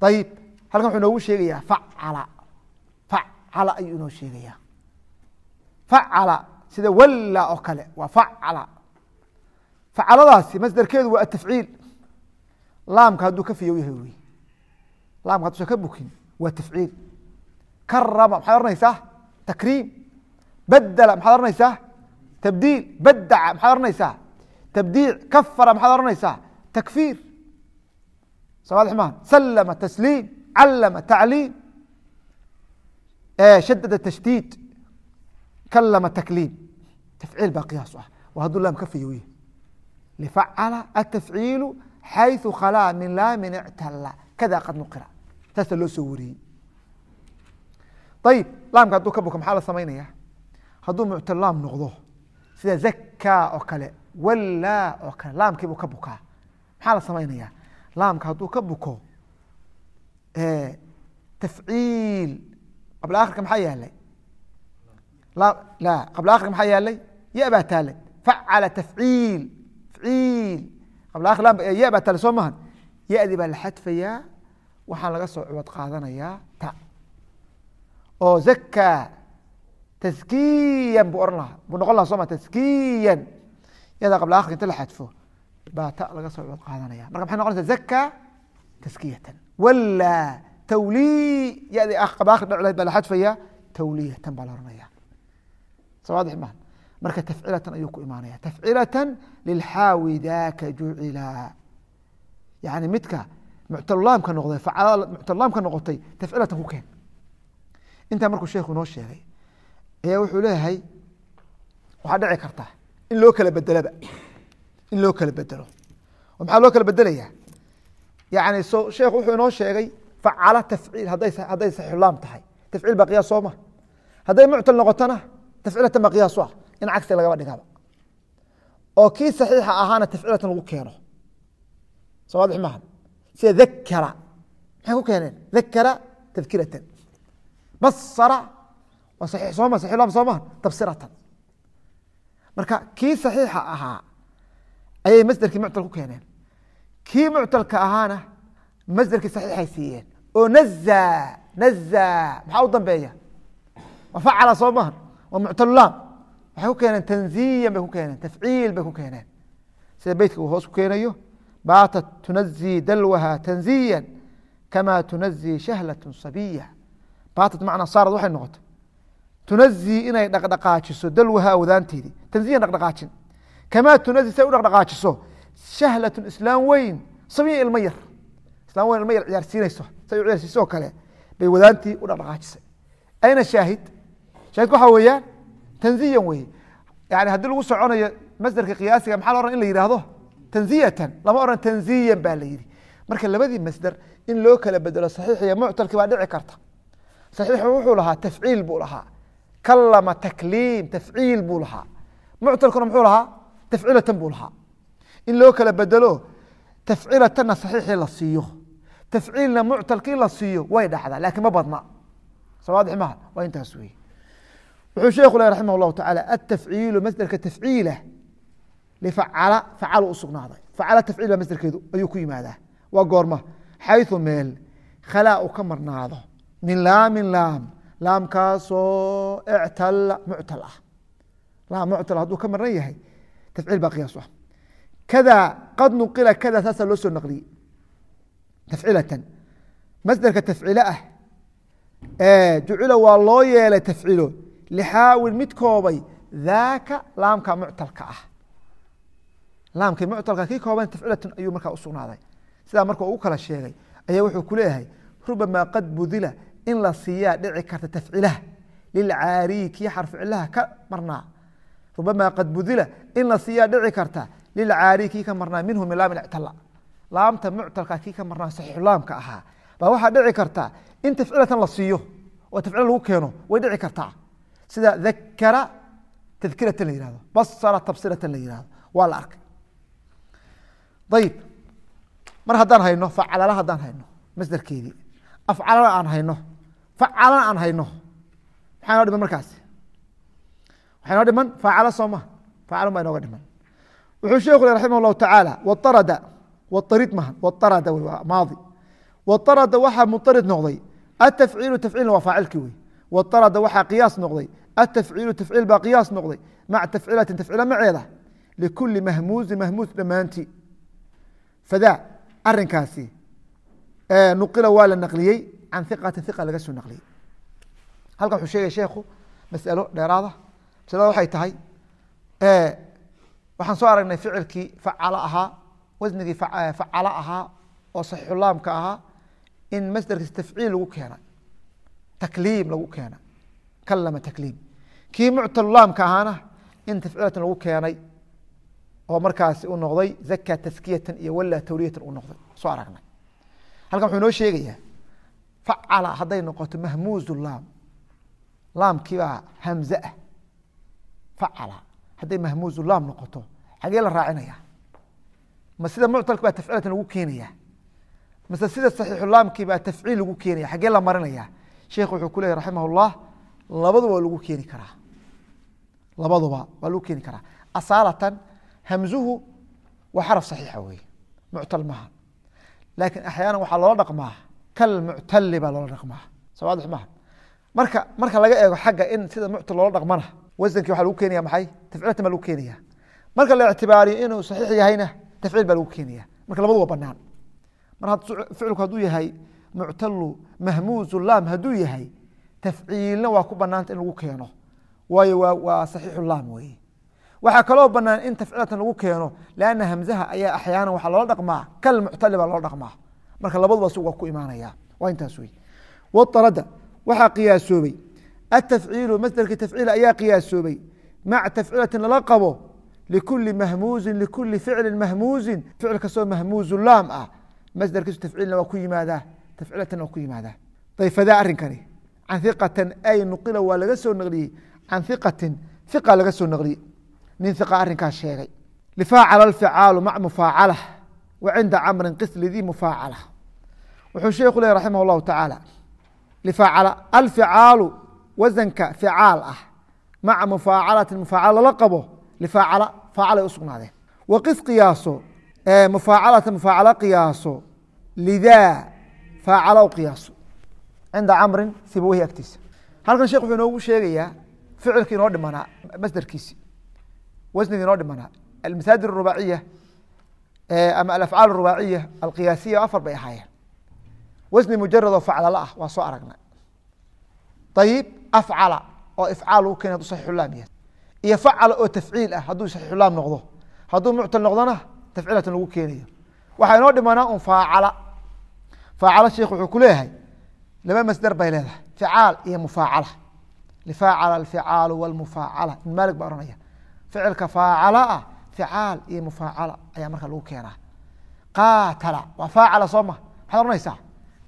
Ayib halkan wuxuu inoogu sheegayaa facala. Facala ayuu inoo sheegayaa. Facala sida walla oo kale waa facala. Facaladaasi masderkeedu waa atafciil laamka hadduu ka fiyow yahay wey laamka hadduusan ka bukin waa tafciil. Karama maxaad ohanaysaa takriim. Badela maxaad ohanaysaa tabdiil. Badaca maxaad ohanaysaa tabdiic. Kafara maxaad ohanaysaa takfiir. Somaad maan salama tasliim calama tacliim. Shadada tashdiid. Kalama takliim tafciil baa qiyaas ah waa hadduu laam ka yahay lifacala atafciilu xayثu khalaa min laamin ictala kada qad nuqira saasa loo soo wariyey ayib laamka hadduu ka buko maxaa la samaynaya hadduu muctal laam noqdo sida zakaa oo kale wallaa oo kale laamkiibuu ka bukaa maxaa la samaynaya laamka hadduu ka buko tafciil qabla akhirka maxaa yaalay la qabla akhirka maxaa yaalay ya baa taalay facala tafciil fciil qabla akhir laam ya baa taalay soo mahan ya-di baa la xadfayaa waxaa laga soo ciwad qaadanayaa ta oo zakaa taskiyan buu ohan lahaa buu noqon laha soma taskiyan yadaa qabla akhirka inta la xadfo baa ta laga soo ciwad qaadanaya marka maxay noqonaysa zakaa taskiyatan wallaa tawlii yadi qabla akhir dhec lahayd baa la xadfaya tawliyatan baa la ohanaya sawaadix maa marka tafcilatan ayuu ku imaanaya tafcilatan lilxaawi daka jucila. Yani midka muctalulaamka noqday muctalulaamka noqotay tafcilatan ku keen. Intaa markuu sheekhu inoo sheegay ayaa wuxuu leeyahay waxaa dhici karta in loo kala bedelaba in loo kala bedelo oo maxaa loo kala bedelaya yani so sheekhu wuxuu inoo sheegay facala tafciil hadday saxiixulaam tahay. Tafciil baa qiyaas soo ma. Hadday muctal noqotona tafcilatan baa qiyaasu ah in cagsi lagaba dhigaba oo kii saxiixa ahaana tafcilatan lagu keeno. Soo waadix maaha sida dakara maxay ku keeneen? Dakara tadkiratan basara. Waa saxiix sooma saxiixulaam soo maha tabsiratan. Marka kii saxiixa ahaa ayay masderkii muctal ku keeneen. Kii muctalka ahaana masderkii saxiixay siiyeen. Oo naza naza maxaa u dambeeya? Waa facala soo maha waa muctalulaam waxay ku keeneen? Tanziyan bay ku keeneen. Tafciil bay ku keeneen. Sida beytka uu hoos ku keenayo baatat tunazii dalwaha tanziya kama tunazii shahlat sabiya baatat macnaa saarad waxay noqotay. Tunazii inay dhaqdhaqaajiso dalwaha awdaanteedii tanziyan dhaqdhaqaajin. Kamaa tunazii say u dhaqdhaqaajiso? Shahlatun islaam weyn. Sabiya ilmo yar. Islaam weyn ilmo yar ciyaarsiinayso say u ciyaarsiisoo kale bay wadaantii u dhaqdhaqaajisay. Ayna shaahid? Shaahidku waxaa weeyaan tanziyan wey yani haddii lagu soconayo masderka qiyaasiga maxaa la ohan in la yihahdo tanziyatan. Lama ohan tanziyan baa la yihi marka labadii masder in loo kala bedelo saxiix muctalki baa dhici karta. Saxiixu wuxuu lahaa tafciil buu lahaa. Kalama takliim tafciil buu lahaa. Muctalkuna muxuu lahaa tafcilatan buu lahaa. In loo kala bedelo tafcilatanna saxiixii la siiyo. Tafciilna muctalkii la siiyo way dhacdaa laakiin ma badna. Sawaadix maha waa intaas wey wuxuu sheekhu leh raximah llahu tacaala atafciilu masderka tafciila lifacala facala u sugnaaday. Facala tafciil masderkeedu ayuu ku yimaadaa. Waa goorma. Xayثu meel khalaa uu ka marnaado. Min laamin laam. Laamkaasoo ictala muctal ah. Laam muctal hadduu ka marnan yahay tafciil baa qiyaas ah. Kada qad nuqila kada saasaa loo soo naqliyey. Tafcilatan masderka tafcilo ah jucila waa loo yeelay tafcilo lixaawil mid koobay daaka laamka muctalka ah laamkii muctalka kii kooban tafcilatun ayuu markaa usugnaaday sidaa marka uu kala sheegay ayaa wuxuu ku rubamaa qad budila in la siiyaa dhici karta tafcilaha lilcaariyi kii xarficilaha ka marnaa rubamaa qad budila in la siiyaa dhici karta lilcaariyi kii ka marnaa minhu min laamin ictala laamta muctalka kii ka marnaa saxiixulaamka ahaa baa waxaa dhici karta in tafcilatan la siiyo oo tafcila lagu keeno way dhici kartaa sida dakara tadkiratan la yihahdo basara tabsiratan la yihahdo waa la arkay. Ayib mar haddaan hayno facalala haddaan hayno masderkeedii afcalana aan hayno facalana aan hayno. Maxaa inoo dhiman markaasi waxaa inoo dhiman faacala soo ma facalan baa inooga dhiman. Wuxuu sheekhu le raximah llahu tacaala waarada warid maha waarada wey waa maadi. Waarada waxaa muarid noqday atafciilu tafciilna waa faacilkii wey. Waarada waxaa qiyaas noqday atafciilu tafciil baa qiyaas noqday maca tafciilatin tafciila maceeda likuli mahmuuzi mahmuus dhammaanti fadaa arinkaasi nuqila waa la naqliyey can iqati iqa laga soo naqliyey halkan wuxuu sheegay sheekhu masalo dheeraada masalada waxay tahay waxaan soo aragnay ficilkii facalo ahaa wasnigii facalo ahaa oo saxiixulaamka ahaa in masderkiis tafciil lagu keenay takliim lagu keenay kalama takliim. Kii muctalulaamka ahaana in tafciilatan lagu keenay oo markaasi u noqday zaka taskiyatan iyo wala tawliyatan uu noqday. Soo aragnay. Halkan wuxuu inoo sheegayaa facala hadday noqoto mahmuuzu laam. Laamkiibaa hamze ah. Facala. Hadday mahmuuzu laam noqoto xagee la raacinaya ma sida muctalka baa tafcilatan lagu keenaya mase sida saxiixulaamkii baa tafciil lagu keenaya xagee la marinaya sheekh wuxuu ku leeyay raximah labaduba waa lagu keeni karaa. Labaduba waa lagu keeni karaa. Asaalatan hamzuhu waa xaraf saxiixa weeye muctal maha laakiin axyaana waxaa loola dhaqmaa kalmuctali baa loola dhaqmaa. Sawaadix maha marka marka laga eego xagga in sida muctal loola dhaqmana wasankii waxaa lagu keenaya maxay? Tafciilatan baa lagu keenaya marka la ictibaariyo inuu saxiix yahayna tafciil baa lagu keenaya marka labadu waa banaan mar ficilku hadduu yahay muctalu mahmuuzu laam hadduu yahay tafciilna waa ku banaanta in lagu keeno. Waayo waa saxiixu laam weeye. Waxaa kaloo banaan in tafciilatan lagu keeno lanna hamzaha ayaa axyaana waxaa loola dhaqmaa. Kalmuctali baa loola dhaqmaa. Marka labaduba waa ku imaanaya. Waa intaas wey waarada waxaa qiyaasoobay. Atafciilu masderkii tafciil ayaa qiyaasoobay. Maca tafciilatin lala qabo likuli mahmuuzin likuli ficlin mahmuuzin. Ficil kastoo mahmuuzu laam ah. Masderkiisu tafciilna waa ku yimaadaa. Tafciilatanna waa ku yimaadaa. Dayfadaa arrinkani can iqatan ay nuqila waa laga soo naqliyey can iqatin iqa laga soo naqliyey nin iqa arrinkaas sheegay lifaacala alficaalu mac mufaacala wa cinda camrin qislidii mufaacala wuxuu sheekhu leh raximah allahu tacaala lifaacala alficaalu wasanka ficaal ah maca mufaacalatin mufaacala lala qabo lifaacala faacalay u sugnaadeen waqis qiyaaso mufaacalata mufaacala qiyaaso lidaa faacala u qiyaaso cinda camrin sibaweyhi agtiisa halkan shekh wuxuu inoogu sheegayaa ficilki inoo dhimanaa masderkiisi wasniga inoo dhimanaa almasaadir arubaaciya ama alafcaal arubaaciya alqiyaasiya afar bay ahaayeen wasni mujarad oo faclala ah waa soo aragnay ayib afcala oo ifcaal lagu keenay haduu saxiixulaam yahay iyo facala oo tafciil ah hadduu saxiixulaam noqdo hadduu muctal noqdona tafciilatan lagu keenayo waxaa inoo dhimanaa un faacala faacala sheekh wuxuu ku leeyahay laba masder bay leedahay ficaal iyo mufaacala lifaacala alficaalu walmufaacala ibn maalik baa ohanaya ficilka faacala ah ficaal iyo mufaacala ayaa marka lagu keenaa qaatala waa faacala soo ma maxaad ohanaysaa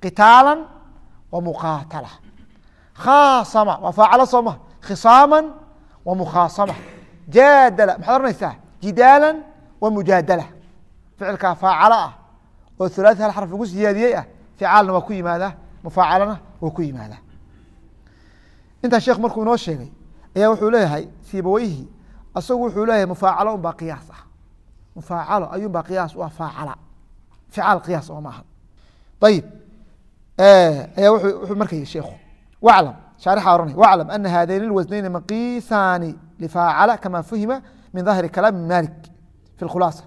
qitaala wa muqaatala khaasama waa faacala soo ma khisaama wa mukhaasama jaadala maxaad ohanaysaa jidaala wa mujaadala ficilkaa faacala ah oo thulathi hal xarf lagu siyaadiyey ah ficaalna waa ku yimaadaa mufaacalana waa ku yimaadaa intaa sheekh markuu inoo sheegay ayaa wuxuu leeyahay sibaweyhi asagu wuxuu leeyahay mufaacalo un baa qiyaas ah. Mufaacalo ayuun baa qiyaas ah faacala. Ficaal qiyaas oo maaha ayib ayaa wuxuu marka yihi sheekhu waclam shaarixa ohanay waclam ana haadayni lwasnayni maqiisaani lifaacala kama fuhima min dahiri kalaami malik fi lkhulaasa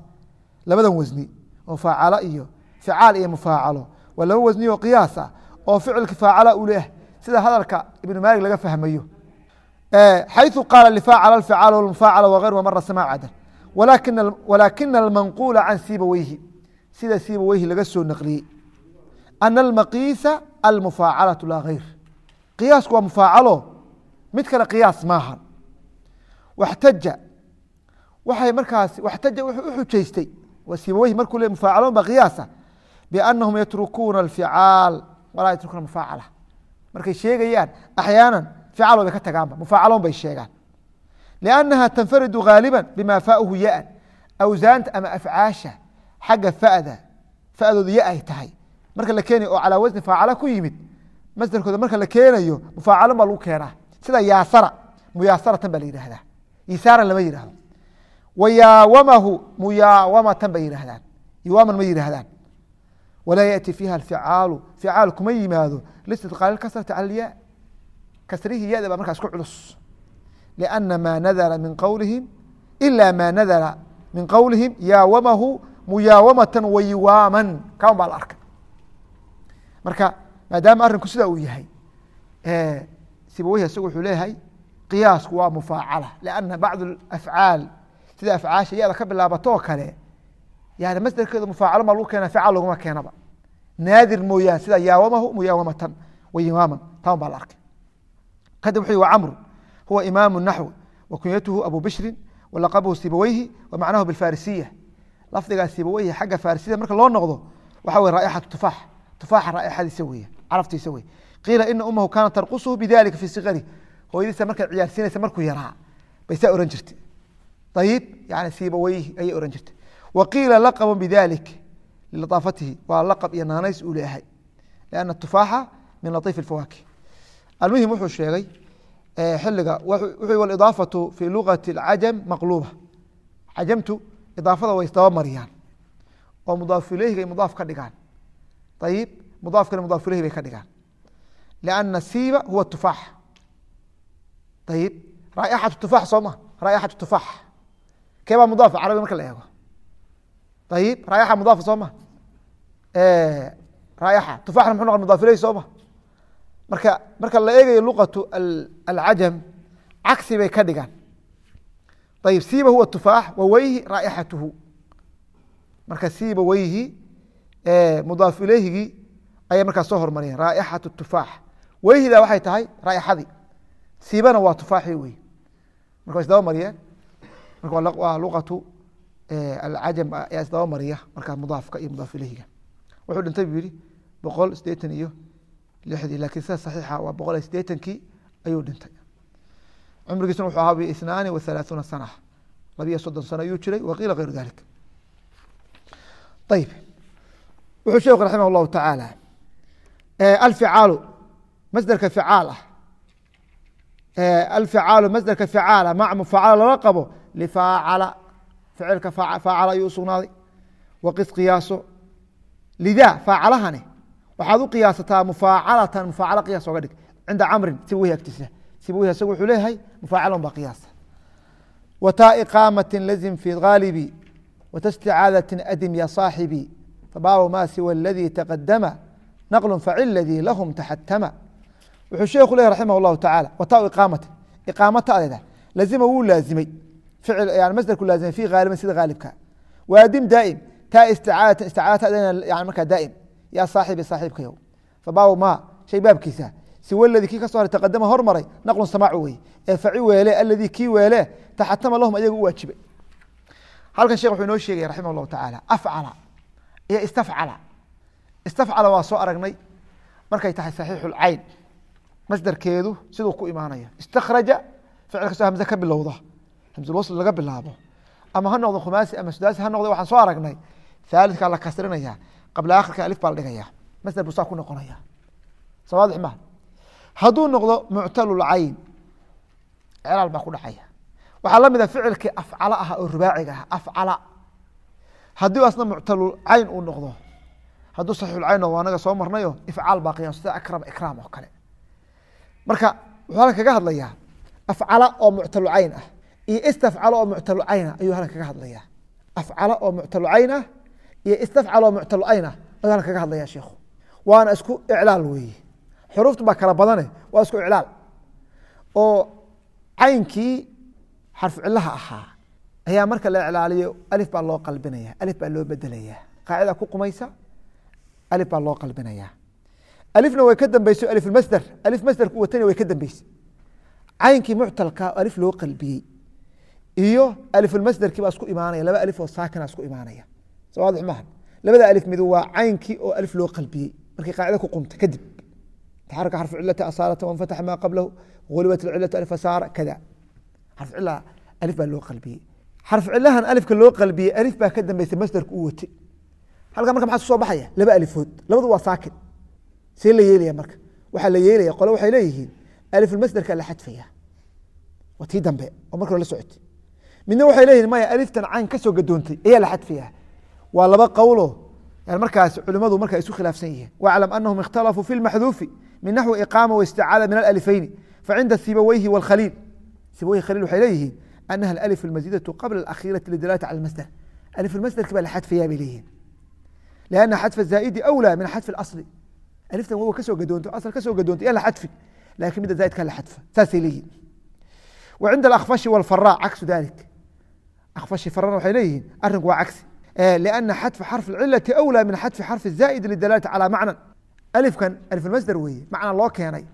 labadan wasni oo iyo ficaal iyo mufaacalo. Waa laba wasni oo qiyaas ah oo ficilka faacala uu leeyahay sida hadalka ibnu maalik laga fahmayo xayثu qaala lifaacala alficaal wlmufaacala wغayr wmara sama cadl walaakina almanquula can sibaweyhi sida sibaweyhi laga soo naqliyey ana almaqiisa almufaacalaة laa غayr qiyaasku waa mufaacalo mid kale qiyaas maaha waxtaja waxay markaas waxtaja wuxuu u xujaystay waa sibaweyhi markuu le mufaacaloon ba qiyaasa biannahum yatrukuuna alficaal walaa yatrukuuna mufaacala markay sheegayaan axyaana ficalo bay ka tagaanba mufaacaloon bay sheegaan. Liannaha tanfaridu gaaliba bima fauhu ya-an awsaanta ama afcaasha xagga fada fadooda ya ay tahay. Marka la keenayo oo calaa wasni faacala ku yimid masderkooda marka la keenayo mufaacalon baa lagu keenaa. Sida yaasara muyaasaratan baa la yihahdaa isaaran lama yihahdo wayaawamahu muyaawamatan bay yihahdaan iwaaman ma yihahdaan walaa yaأti fiiha alficaalu ficaal kuma yimaado listidqaali kasrati cala alya kasrihii yada baa markaas ku culus liأna maa nadara min qowlihim ila ma nadara min qowlihim yaawamahu muyaawamatan wayiwaaman kaan baa la arkay marka maadaama arinku sida uu yahay sibaweyhi isagu wuxuu leeyahay qiyaasku waa mufaacala lianna bacd afcaal sida afcaasha yada ka bilaabatoo kale yani masderkeeda mufaacalo maa lagu keena ficaal loguma keenaba. Naadir mooyaan sida yaawamahu muyaawamatan wayiwaaman taan baa la arkay. Kadib wuxuu wa camru huwa imaamu naxwi wa kunyatuhu abu bishrin walaqabuhu sibaweyhi wa macnahu bifarisiya lafdigaa sibaweyhi xagga farisida marka loo noqdo waxa wey raaixatu tufaax. Tufaaxa raaixadiisa weeye caraftiisa wey qiila ina umahu kaana tarqusuhu bidalika fii sikari hooyadiisa markay ciyaarsiinaysa markuu yaraa bay saa ohan jirtay. Ayib yani sibaweyhi ayay ohan jirtay wa qiila laqabu bidalik lilaafatihi waa laqab iyo naanays uu leeyahay liana tufaaxa min latiif fawaakih almuhim wuxuu sheegay xilliga wuxuu walidaafatu fi lugati اcajam maqluuba cajamtu idaafada way isdaba mariyaan oo mudaaf ileyhiga mudaaf ka dhigaan ayib mudaafkana mudaaf ileyhi bay ka dhigaan liana siiba huwa tufaax ayib raaixatu tufaax soo ma raaixatu tufaax kee baa mudaaf carabi marka la eego ayib raaixa mudaafa soo ma raaixa tufaxna muxuu noqon mudaaf soo ma marka marka la eegayo luqatu alcajam cagsi bay ka dhigaan ayib siiba huwa tufaax wa weyhi raaixatuhu marka siiba weyhi mudaaf ayay markaas soo hormariyeen raaixatu tufaax weyhida waxay tahay raaixadii siibana waa tufaaxii wey marka wa isdaba mariyeen marka luqatu alcajam ayaa isdaba mariya markaa mudaafka iyo mudaaf ileyhiga wuxuu dhintay buu yihi boqol sideetan iyo lixdii laakiin sida saxiixa waa boqol sideetankii ayuu dhintay. Cumrigiisuna wuxuu ahaa isnaani wa sana labiyo soddon sano ayuu jiray waqiila kayru dalik ayib wuxuu sheeku raximah اllahu tacaala alficaalu masderka ficaal ah alficaalu masderka ficaala mac mufacala lala qabo lifaacala ficilka faacala ayuu usugnaaday waqis qiyaaso lidaa faacalahani waxaad u qiyaasataa mufaacalatan mufaacala qiyaas oga dhig cinda camrin sibawihi agtiisa sibawihi isagu wuxuu leeyahay mufaacalan baa qiyaasa wataa iqaamati lazim fi gaalibi watasticaadati adim ya saaxibi fabaabu ma siwa aladii taqadama naqlu facil ladii lahum taxatama wuxuu sheekhu leeyahy raximah llahu tacaala wataa iqaamati iqaamata adeeda lazima wuu laazimay ficil yani masdarku laazimay fi gaaliban sida gaalibka. Waadim daa'im. Taa isticaadata adeena yani markaa daa'im. Yaa saaxibi saaxiibkayow fabaabu ma shay baabkiisa. Siwa ladii kii ka so haray taqadama hormaray naqlun samaacu wey. Ee faci weele aladii kii weele taxatama lahum ayaga u waajibay. Halkan shekh wuxuu inoo sheegaya raximah llahu tacaala afcala iyo istafcala. Istafcala waa soo aragnay. Markay tahay saxiixu lcayn masderkeedu siduu ku imaanaya. Istakraja ficil kastoo hamze ka bilowda hamsulwasl laga bilaabo. Ama ha noqdo khumaasi ama sudaasi ha noqdo waxaan soo aragnay haalidkaa la kasrinaya qabla akhirka alif baa la dhigaya. Masder buu saa ku noqonaya. Sawaadix ma hadduu noqdo muctalulcayn celaal baa ku dhacaya. Waxaa la mida ficilkii afcala ah oo rubaaciga ah afcala. Haddii asna muctalulcayn uu noqdo hadduu saxiixulcayn noqdo anaga soo marnayo ifcaal baa qiyaam sida akrama ikraam oo kale. Marka wuxuu kaga hadlayaa afcala oo muctalucayn ah iyo istafcala oo muctalucayn ayuu halkan kaga hadlayaa. Afcala oo muctalucayn ah iyo istafcala oo muctalucayn ah ayuu halkan kaga hadlaya sheikhu. Waana isku iclaal weeye. Xuruuftu baa kala badane waa isku iclaal. Oo caynkii xarfu ahaa ayaa marka la iclaaliyo alif baa loo qalbinaya alif baa loo bedelaya qaacida ku qumaysa alif baa loo qalbinaya alifna way ka dambeyso alifmasder alif masderku watani way ka dambeysay caynkii muctalka alif loo qalbiyey iyo alifulmasderkii baa isku imaanaya laba alif oo saakina isku imaanaya. So waadix labada alif midu waa caynkii oo alif loo qalbiyey. Markii qaacida ku qumta kadib. Taxaraka xarfu cilati asaalata wanfataxa maa qablahu gulibat alcilatu alif asaara kada. Xarfu cila alif baa loo qalbiyey. Xarfu cilahan alifka loo qalbiyey alif baa ka dambeysay masderka u watay. Halkan marka maxaa ku soo baxaya? Laba alifood. Labadu waa saakin. See la yeelaya marka. Waxaa la yeelaya qole waxay leeyihiin alifulmasderka la xadfaya waa dambe oo marka hore la socotay midna waxay leeyihiin maya aliftan cayn ka soo gadoontay ayaa la xadfaya. Waa laba qowlo markaas culimadu marka isu khilaafsan yihiin. Waclam anahum ikhtalafuu fi lmaxduufi min naxwi iqaama waisticaada min alifayni facinda sibaweyhi wاlkhaliil sibaweyhi khaliil. Waxay leeyihiin anaha alif almazidatu qabla alakhiirati lidalaalati cala almasder alifulmasderki baa la xadfayaa bay leeyihiin lianna xadfa zaa'idi awlaa min xadfi اlasli aliftan wawa ka soo gadoonto asal ka soo gadoonto yaa la xadfi. Lakin midda zaa'idka la xadfa. Saasay leeyihiin wa cinda alakfashi walfaraa caksu dalik akfashi farana waxay leeyihiin arrinku waa cagsi lianna xadfa xarfi alcilati awlaa min xadfi xarfi zaa'idi lidalaalati calaa macnan alifkan alifulmasder weeye macna loo keenay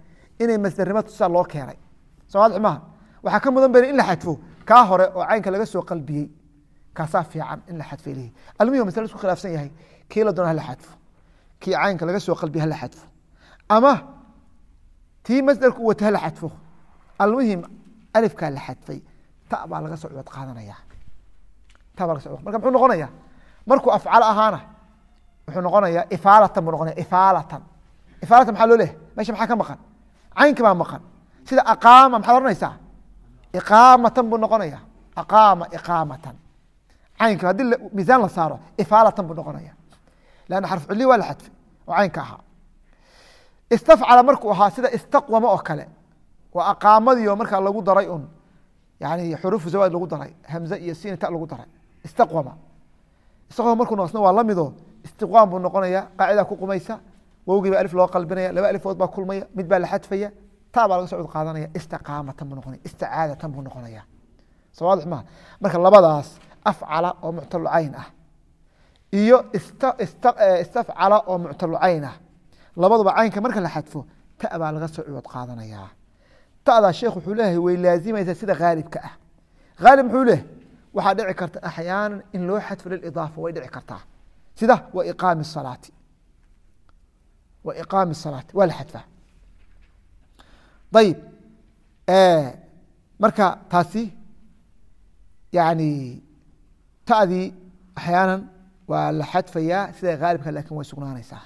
inay masdernimo tusaa loo keenay soo waadix maaha waxaa ka mudan bani in la xadfo kaa hore oo caynka laga soo qalbiyey kaasaa fiican in la xadfay leeyahy almuhim masle isku khilaafsan yahay kii la doona hala xadfo kii caynka laga soo qalbiye hala xadfo ama tii masderka u wata hala xadfo almuhim alifkaa ta baa laga so marka muxuu noqonaya markuu afcal ahaana wuxuu noqonayaa ifaalatan buu noqonaya ifaalatan. Ifaalatan maxaa loo leehay meesha maxaa ka maqan? Caynka baa maqan. Sida aqaama maxaad ohanaysaa iqaamatan buu noqonaya aqaama iqaamatan. Caynka haddii miisaan la saaro ifaalatan buu noqonaya lanna xarf cili waa la xadfay oo caynka ahaa. Istafcala markuu ahaa sida istaqwama oo kale waa aqaamadiio markaa lagu daray un yani xuruufu zawaad lagu daray hamze iyo sin ta lagu daray istaqwama istaqwama markuu noqsna waa lamido istiqwaam buu noqonaya qaacida ku qumaysa wowgii baa alif loo qalbinaya laba alifood baa kulmaya mid baa la xadfaya ta baa laga socod qaadanaya istiqaamatan buu noqonaya isticaadatan buu noqonaya. Soo waadix maha marka labadaas afcala oo muctalu ah iyo istafcala oo muctalu ah labaduba caynka marka la xadfo ta baa laga soo ciwood qaadanaya tadaa sheekh wuxuu leeyahay way laazimaysaa sida haalibka ah. Haalib muxuu leeyahay waxaa dhici karta axyaana in loo xadfo lilidaafa way dhici kartaa. Sida wa iqaami salaati. Wa iqaami salaati waa la xadfaa. Ayib marka taasi yani tadii axyaanan waa la xadfayaa sida haalibka laakiin way sugnaanaysaa.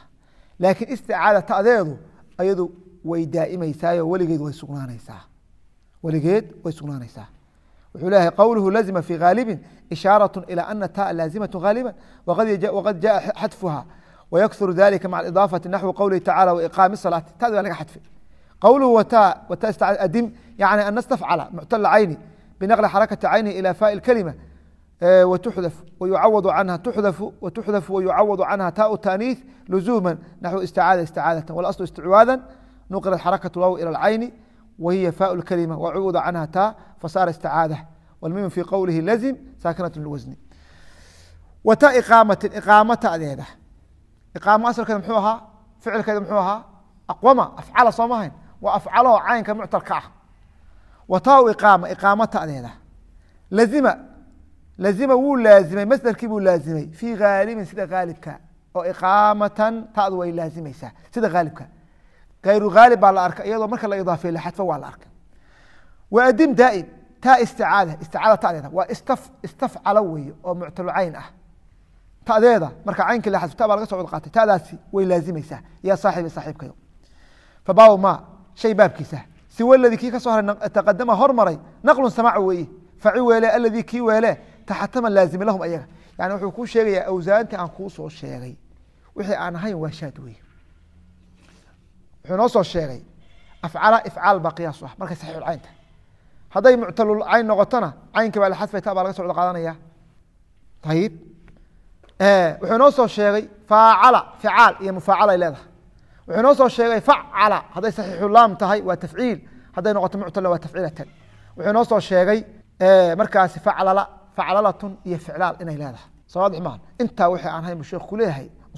Laakiin isticaada tadeedu ayadu way daa'imaysaayo weligeed way sugnaanaysaa. Weligeed way sugnaanaysaa wuxuu leeyahay qowluhu lazima fi haalibi ishaaraة ilى ana ta laazimaة haaliba waqad jaءa xadfuha wykثur dalika maca idaafati naxwi qowlihi tacala waiqaami الsalaati tadi baa laga xadfay qowluhu wta wta adim yani an nastafcala muctala cayni binaqli xarakati caynihi ilى faai اkalima wtuxdaf wayucawad canha tuxdafu wtuxdafu wayucawad canha taau taaniih luzuuma naxwu isticaada isticaadata walaslu isticwaada nuqilat xarakatu waaw ilى اlcayni wahiya faau اkalima wacuwada canha ta fasaara isticaada wlmim fi qowlihi lazim saakinat lwasni wata iqaamatin iqaamo tadeeda iqaamo asalkeeda mxuu ahaa ficilkeeda mxuu ahaa aqwama afcala soo mahayn waa afcaloo caynka muctalka ah wataau iqaama iqaamo tadeeda lazima lazima wuu laazimay masderkii buu laazimay fii haalibin sida haalibka oo iqaamatan tadu way laazimaysaa sida haalibka hayru haalib baa la arkay iyadoo marka la idaafeey la xadfo waa la arkay. Waadim daaim ta isticaada isticaada tadeeda waa istaf istafcala weeye oo muctalu ah. Tadeeda marka caynkii la xadfo ta baa laga soo cod qaatay tadaasi way laazimaysaa yaa saaxibi saaxiibkayo fabaabu ma shay baabkiisa. Siwa ladii kii ka soo taqadama hormaray naqlun samaac weeye. Faci weele aladii kii weele taxatama laazimi lahum ayaga. Yani wuxuu kuu sheegayaa awsaantii aan kuu soo sheegay. Wixii aan ahayn waa shaad weye wuxuu noo soo sheegay afcala ifcaal baa qiyaas ah markay saxiixul hadday muctalul noqotona caynka baa la xadfay ta baa laga socdo qaadanaya. Ayib wuxuu noo soo sheegay faacala ficaal iyo mufaacala ay leedahay. Wuxuu noo soo sheegay facala hadday saxiixu tahay waa tafciil. Hadday noqoto muctalna waa tafciilatan. Wuxuu noo soo sheegay markaasi faclala faclalatun iyo ficlaal inay leedahay. Sawaadix maaha intaa wixii aan hayn bu sheekh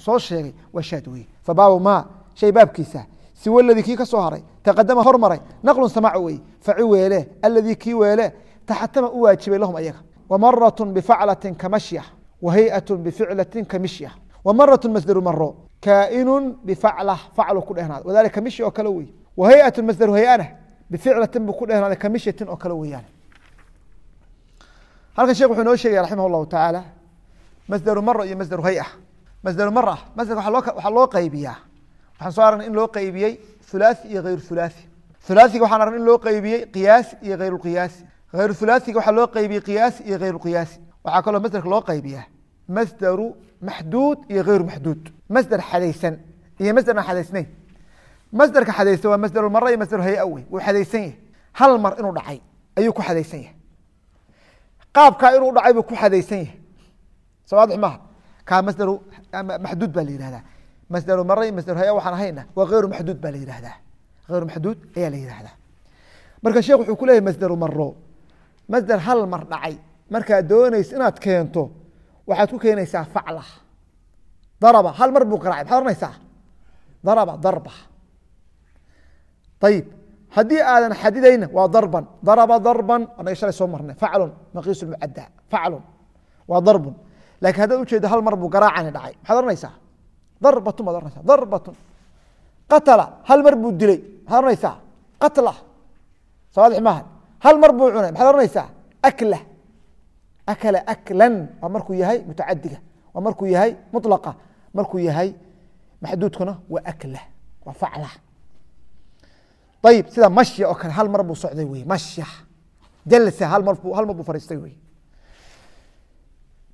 soo sheegay waa shaad weye fabaabu ma shay baabkiisa ladii kii ka soo haray taqadama hormaray naqlun samaac weye faci kii weele taxatama u waajibay lahum ayaga. Wamarat bifaclati kamashya wahayat bificlati kamishya wamarat masderu maro kaainu bifacla faclu ku dhehnaada wadalika mishya oo kale wey wahayatu masderu hayana bificlatin buu ku dhehnaaday kamishyatin oo kale weeyaan. Halkan shekh wuxuu noo sheegaya raximah llahu tacaala masderu mara iyo masderu hay'a masderu mara masderka waxaa loo qaybiyaa waxaan soo aragnay in loo qeybiyey hulaaثi iyo hayr hulaaثi hulaaثiga waxaan aragnay in loo qeybiyey qiyaasi iyo hayr qiyaasi hayr hulaaثiga waxaa loo qeybiyey qiyaasi iyo hayr qiyaasi waxaa kaloo masderka loo qaybiyaa masderu maxduud iyo hayru maxduud masder xadaysan iyo masder aan xadaysnayn masderka xadaysan waa masderulmara iyo masderu hay-a wey wuu xadaysan yahay hal mar inuu dhacay ayuu ku xadaysan yahay qaabkaa inuu dhacay buu ku xadaysan yahay soo waadix maaha kaa masderu maxduud baa la yihahdaa masderu mara iyo masderu haya waxaan ahayna waa hayru maxduud baa la yihahdaa hayru maxduud ayaa la yihahdaa marka sheekh wuxuu ku leeyahy masderu maro masder hal mar dhacay. Markaad doonaysa inaad keento waxaad ku keenaysaa facla daraba hal mar buu qaracay maxaad ohanaysaa daraba darba. Ayib haddii aadan xadidayna waa darban. Daraba darban. Anaga shalay soo marnay. Faclun maqiisu mucadda. Faclun. Waa darbun. Lakiin haddaad ujeedo hal mar buu garaacani dhacay. Maxaad ohanaysaa darbatun baad ohanaysaa darbatun. Qatala hal mar buu dilay? Maxaad ohanaysaa qatla. Sawaadix maaha hal mar buu cunay? Maxaad ohanaysaa akla. Akala aklan. Waa markuu yahay mutacadiga waa markuu yahay mulaqa markuu yahay maxduudkuna waa akla. Waa facla. Ayib sida mashya oo kale hal mar buu socday wey mashya. Jalsa hal mar hal mar buu fariistay wey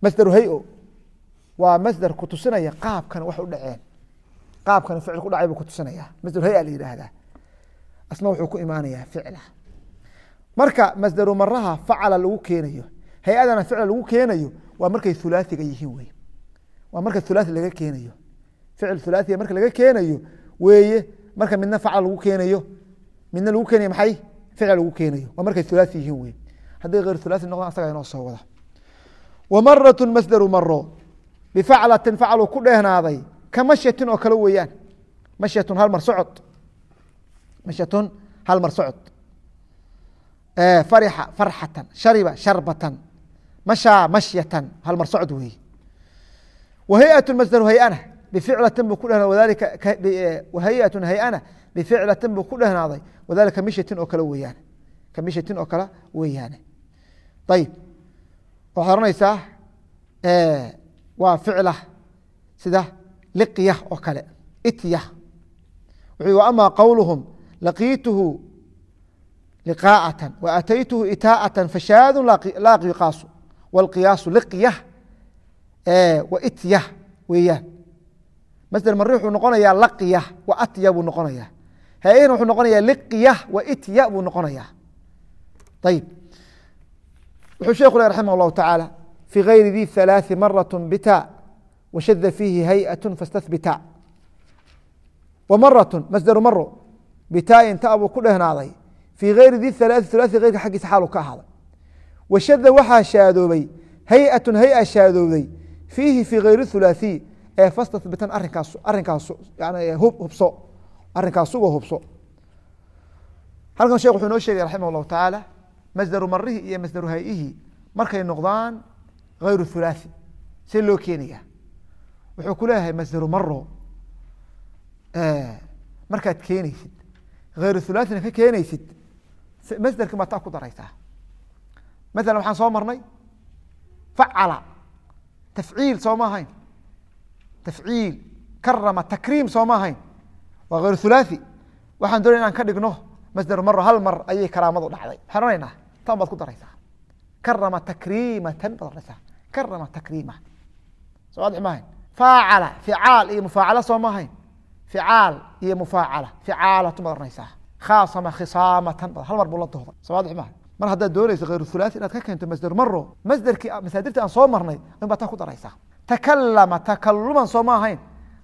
masdaru hay'o waa masdar ku tusinaya qaabkan wax u dhaceen. Qaabkan ficil ku dhacay buu kutusinaya masdaru hay'a la yidhaahdaa asna wuxuu ku imaanayaa ficla. Marka masdaru maraha facala lagu keenayo hay'adana ficla lagu keenayo waa markay hulaaiga yihiin wey waa marka hulaai laga keenayo. Ficil hulaaiga marka laga keenayo weeye marka midna facla lagu keenayo midna lagu keenayo maxay? Ficil lagu keenayo. Waa markay hulaai yihiin wey hadday hayr hulaai noqdaan asaga inoo soo wada. Wamaratun masdaru maro bifaclatin faclu ku dheehnaaday ka mashyatin oo kale weeyaan mashyatun hal socod mashyatun hal mar socod farixa farxatan shariba sharbatan mashaa mashyatan hal mar socod weeye wa hay'atu masdaru hay'ana bificlatin buu ku dhehnaaday wadalika hay'atun hay'ana bificlatin buu ku dhehnaaday wadalika mishyatin oo kale weeyaan ka mishyatin oo kale weeyaane ayib waxaad ohanaysaa waa ficla sida liqya oo kale itya. Wuxuu ama qowluhum laqiituhu liqaacatan wa ataytuhu itaa'atan fashaadu laa yuqaasu wاlqiyaasu liqya wa itya weeyaan. Masder mari wuxuu noqonayaa laqya wa atya buu noqonayaa. Haihna wuxuu noqonayaa liqya wa itya buu noqonayaa. Ayib wuxuu sheku le raximah اllahu tacaala fي غayri di ثaلaaثi maraة bta washada fiihi hayأaة faاstaثbita wmaraة masderu maro bitaain ta buu ku dhehnaaday fii gayri di ثaلaaثi ثulaثi eyrka xaggiisa xaalu ka ahaaday washada waxaa shaadoobay hay-aة hay-a shaadowday fiihi fii gayri ثulaaثiy ee fastaثbitan arinkaas arinkaas hubso arinkaas sugoo hubso halkan shekh wuxuu inoo sheegay raximah الlahu taعaalى masdaru marihi iyo masdaru hay-ihi markay noqdaan hayru hulaaثi see loo keenaya wuxuu ku leeyahay masdaru maro markaad keenaysid hayru hulaaثina ka keenaysid masderki baa taa ku daraysaa maala waxaan soo marnay facala tafciil soo ma ahayn tafciil karama takriim soo ma ahayn waa hayru hulaaثi waxaan doonay inaan ka dhigno masdaru maro hal mar ayay karaamadu dhacday maxaan onaynaa tan baad ku daraysaa karama takriimatan baad oranaysaa karama takriima soo waadix maahayn faacala ficaal iyo mufaacala soo ma ahayn ficaal iyo mufaacala ficaalatu baad oranaysaa khaasama khisaamatan bad hal mar buu la dooday soo waadix maaha mar haddaad doonayso hayru hulaaثi inaad ka keento masder maro masderkii masaadirtii aan soo marnay in baad tan ku daraysaa takalama takaluman soo ma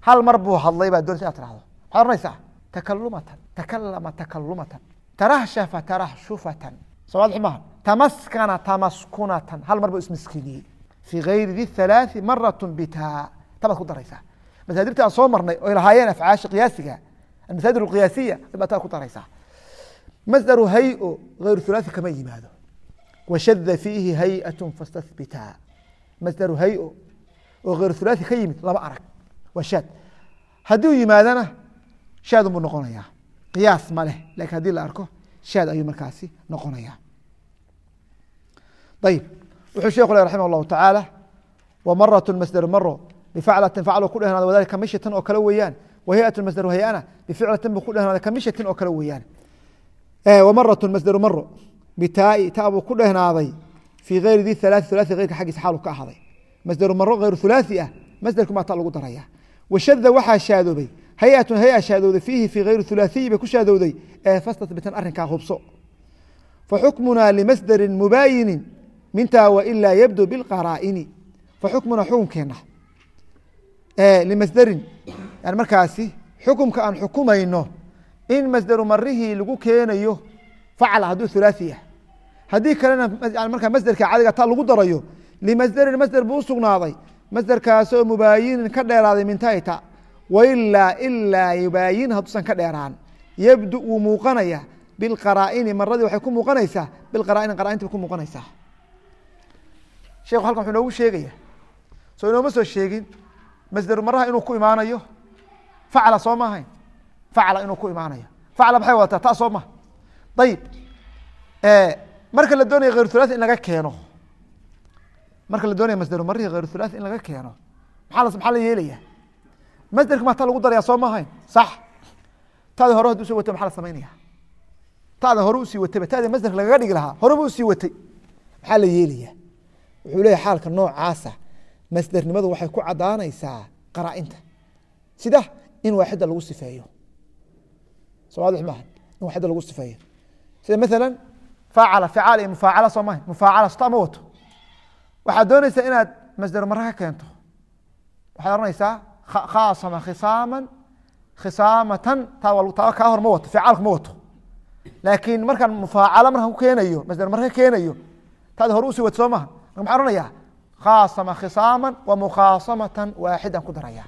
hal mar buu hadlay baad doonaysa inaad tirahdo maxaad oranaysaa takalumatan takalama takalumatan tarahshafa tarahshufatan soo waadix maaha tamaskana tamaskunatan hal mar buu ismiskiiniyey fii gayri di ثaلaaثi maraة bita tabaad ku daraysaa masaadirta aan soo marnay oy lahaayeen afcaashi qiyaasiga almasaadir اqiyaasiya baa taa ku daraysaa masdaru hay-o hayru hulaaثi kama yimaado washada fiihi hay-aة faاstaثbita masdaru hay-o oo hayru hulaaثi ka yimid laba arag waa shaad hadduu yimaadana shaadun buu noqonayaa qiyaas ma leh lakin haddii la arko shaad ayuu markaasi noqonaya ayib wuxuu sheku le raximah اllahu taعaalى wmaraة masdr maro bifaclati faclu ku dhehnaada wadalika mishatan oo kale weeyaan wahay-at masdru hay-ana bificlatin buu ku dhehnaada kamishatin oo kale weeyaan wmaraة masdru maro bitaai ta buu ku dhehnaaday fii gayri di ثaلaثi ثulaثi eyrka xaggiisa xaalu ka ahaaday masdru maro hayru hulaaثi ah masderku maa ta lagu daraya washada waxaa shaadoobay hay-atun hay-a shaadowday fiihi fii gayri hulaaثiyi bay ku shaadowday ee fastaثbitan arrinkaa hubso faxukmunaa limasderi mubaayini mintaa wailaa yabdu biqaraa'ini faxukmuna xukunkeena limasderin yani markaasi xukumka aan xukumayno in masderu marihii lagu keenayo facla hadduu hulaaثi ah haddii kalena markaa masderka cadiga ta lagu darayo limasderin masder buu usugnaaday masderkaasoo mubaayinin ka dheeraaday mintaita wailaa ilaa yubaayin hadduusan ka dheeraan. Yabdu wuu muuqanaya. Bilqaraa'ini maradii waxay ku muuqanaysaa. Bilqaraa'ini qaraainta bay ku muuqanaysaa sheekhu halkan wuxuu noogu sheegaya. Soo inooma soo sheegin? Masderu maraha inuu ku imaanayo? Facla soo ma ahayn. Facla inuu ku imaanayo. Facla maxay wadataa? Ta soo maha ayib marka la doonaya khayr thulathi in laga keeno. Marka la doonaya masderu marihi khayr thulathi in laga keeno. Maxaa maxaa la yeelaya? Masderka maa ta lagu daraya soo ma ahayn? Sax. Taadi hore haduu u sii watay maxaa la samaynaya taada hore u sii watayba taadi masderka lagaga dhigi lahaa horeba u sii watay. Maxaa la yeelaya wuxuu leeyahy xaalka noocaasa masdernimadu waxay ku cadaanaysaa qaraa-inta. Sida in waaxida lagu sifeeyo. So waadix maaha in waaxida lagu sifeeyo. Sida maala faacala ficaal iyo mufaacala soo maha mufaacala sota ma wato. Waxaad doonaysaa inaad masder mare ka keento. Waxaad ohanaysaa khaasama khisaaman khisaamatan taa kaa hor ma wato ficaalku ma wato. Laakiin markaan mufaacala markaan ku keenayo masder mare ka keenayo taadi hore u sii wato soo maha marka maxaan ohanayaa khaasama khisaaman wa waaxidan ku daraya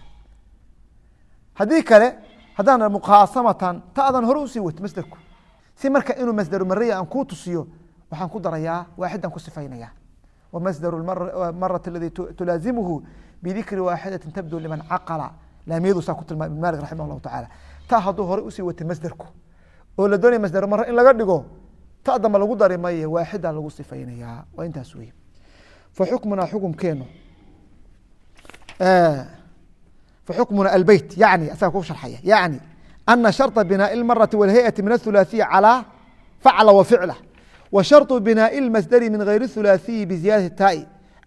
haddii kale haddaan mukhaasamatan taadan hore u sii wato masderku si marka inuu masderu mariya aan kuu tusiyo waxaan ku darayaa waaxidan ku sifaynaya wamasdaru marati aladi tulaazimuhu bidikri waaxidati tabdu liman caqala. Laamiyadu saa ku tilmaam ibn malik raximah llahu taa hadduu hore u sii watay masderku oo la doonaya masderu mare in laga dhigo ta damba lagu dari maye waaxida lagu sifaynayaa. Waa intaas wey faxukmunaa xukumkeenu faxukmuna albeyt yani asaga ku sharxaya yani ana sharطa binaaءi اlmarati wاlhayati min aلthulaثiyi calىa facla wa ficla wa sharطu binaaءi اlmasderi min gayri الthulaثiyi biziyaadati taa'i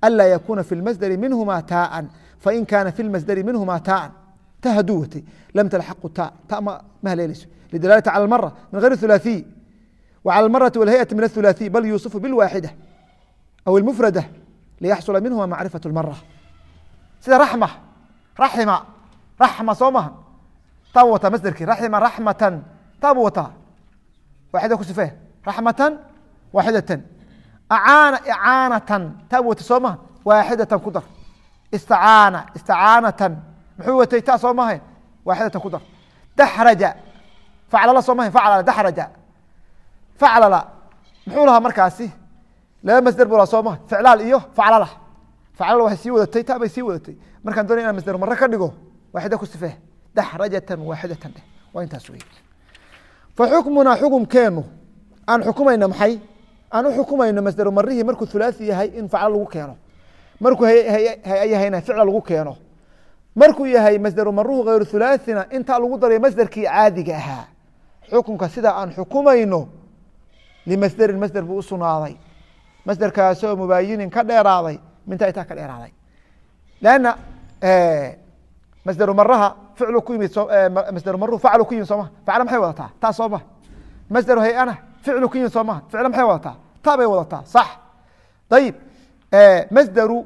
anlaa yakuna fi اlmasderi minhuma taaan fain kaana fi اlmasderi minhuma taaan ta haduu watay lam talxaqu ta ta ma haleelayso lidalaalati calى اlmara min gayri الthulaثiyi وعلى المرة والهيئة من الثلاثي بل يوصف بالواحدة أو المفردة liyaxsula minhuma macrifaة اmara sida rama raxima raxma soo maha taabu wataa masderkii raxima raxmatan taabu wataa waaxida ku sifee raxmatan waaxidatan acaana icaanatan taabu wata soo maha waaxidatan ku dar istacaana istacaanatan muxuu watay taa soo mahayn waaxidatan ku dar daxraja faclala soo mahayn faclala daxraja faclala muxuu lahaa markaasi laba masder bu laha soo maha ficlaal iyo faclala faclala waxay sii wadatay ta sii wadatay markaan doonay inaan masder mare ka dhigo waaxida ku sifee daxrajatan waaxidatan dheh waa intaas wey fa xukmunaa xukumkeenu aan xukumayno maxay aan u xukumayno masderu marihii markuu thulaathi yahay in faclo lagu keeno markuu hay yahayna ficla lagu keeno markuu yahay masderu maruhu hayru thulaathina intaa lagu darayo masderkii caadiga ahaa xukunka sidaa aan xukumayno limasderin masder buu usugnaaday masderkaasoo mubaayinin ka dheeraaday minta itaa ka dheeraaday. Lanna masderu maraha ficlu ku yimid masderu maruhu ku yimid sooma facla maxay wadataa? Taa soo masderu hay'ana ficlu ku yimid soo maha maxay wadataa? Taa bay wadataa. Sax. Ayib masderu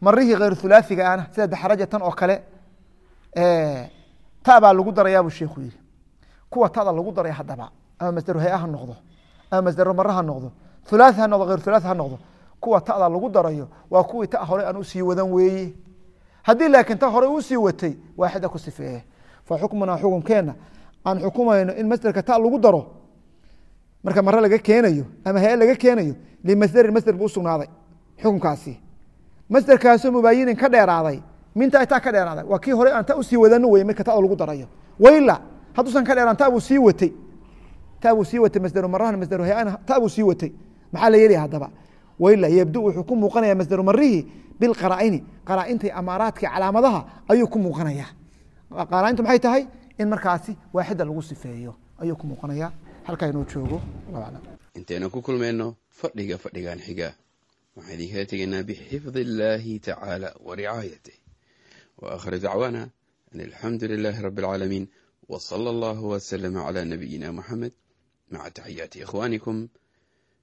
marihii hayr thulaathiga ana sida daxrajatan oo kale ta baa lagu darayaa buu sheikhu yihi kuwa tada lagu daraya haddaba ama masderu hay'a ha noqdo ama masderu mare ha noqdo thulaathi ha noqdo hayr thulaathi ha noqdo. Kuwa tada lagu darayo waa kuwii ta hore aan u sii wadan weeye haddii laakiin ta hore u sii watay waaxida ku sifeeye. Fa xukmunaa xukumkeenna aan xukumayno in masderka ta lagu daro. Marka mare laga keenayo ama hay laga keenayo limasderin masder buu usugnaaday xukunkaasi masderkaasoo mubaayinin ka dheeraaday minta taa ka dheeraaday. Waa kii hore aan ta u sii wadano wey marka tada lagu darayo. Wayla hadduusan ka dheeraan ta buu sii watay. Ta buu sii watay masderu marahana masderu hay'ana ta buu sii watay maxaa la yeelaya haddaba? Wayla yabdu wuxuu ku muuqanaya masderu marihi bilqaraa'ini qaraaintai amaaraadkii calaamadaha ayuu ku muuqanaya qaraaintu maxay tahay? In markaasi waaxida lagu sifeeyo ayuu ku muuqanaya halkaa inuu joogo intaynu ku kulmayno fadhiga fadhigan xiga. Waxaan idinkala tegaynaa bixifdi illaahi tacaala wa ricaayatih wa akhir dacwaana an alxamdu lilaahi rabbi alcaalamiin w sala allahu waslama cala nabiyina muxamed maca taxiyaati ikhwaanikum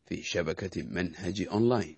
fi shabakati manhaji online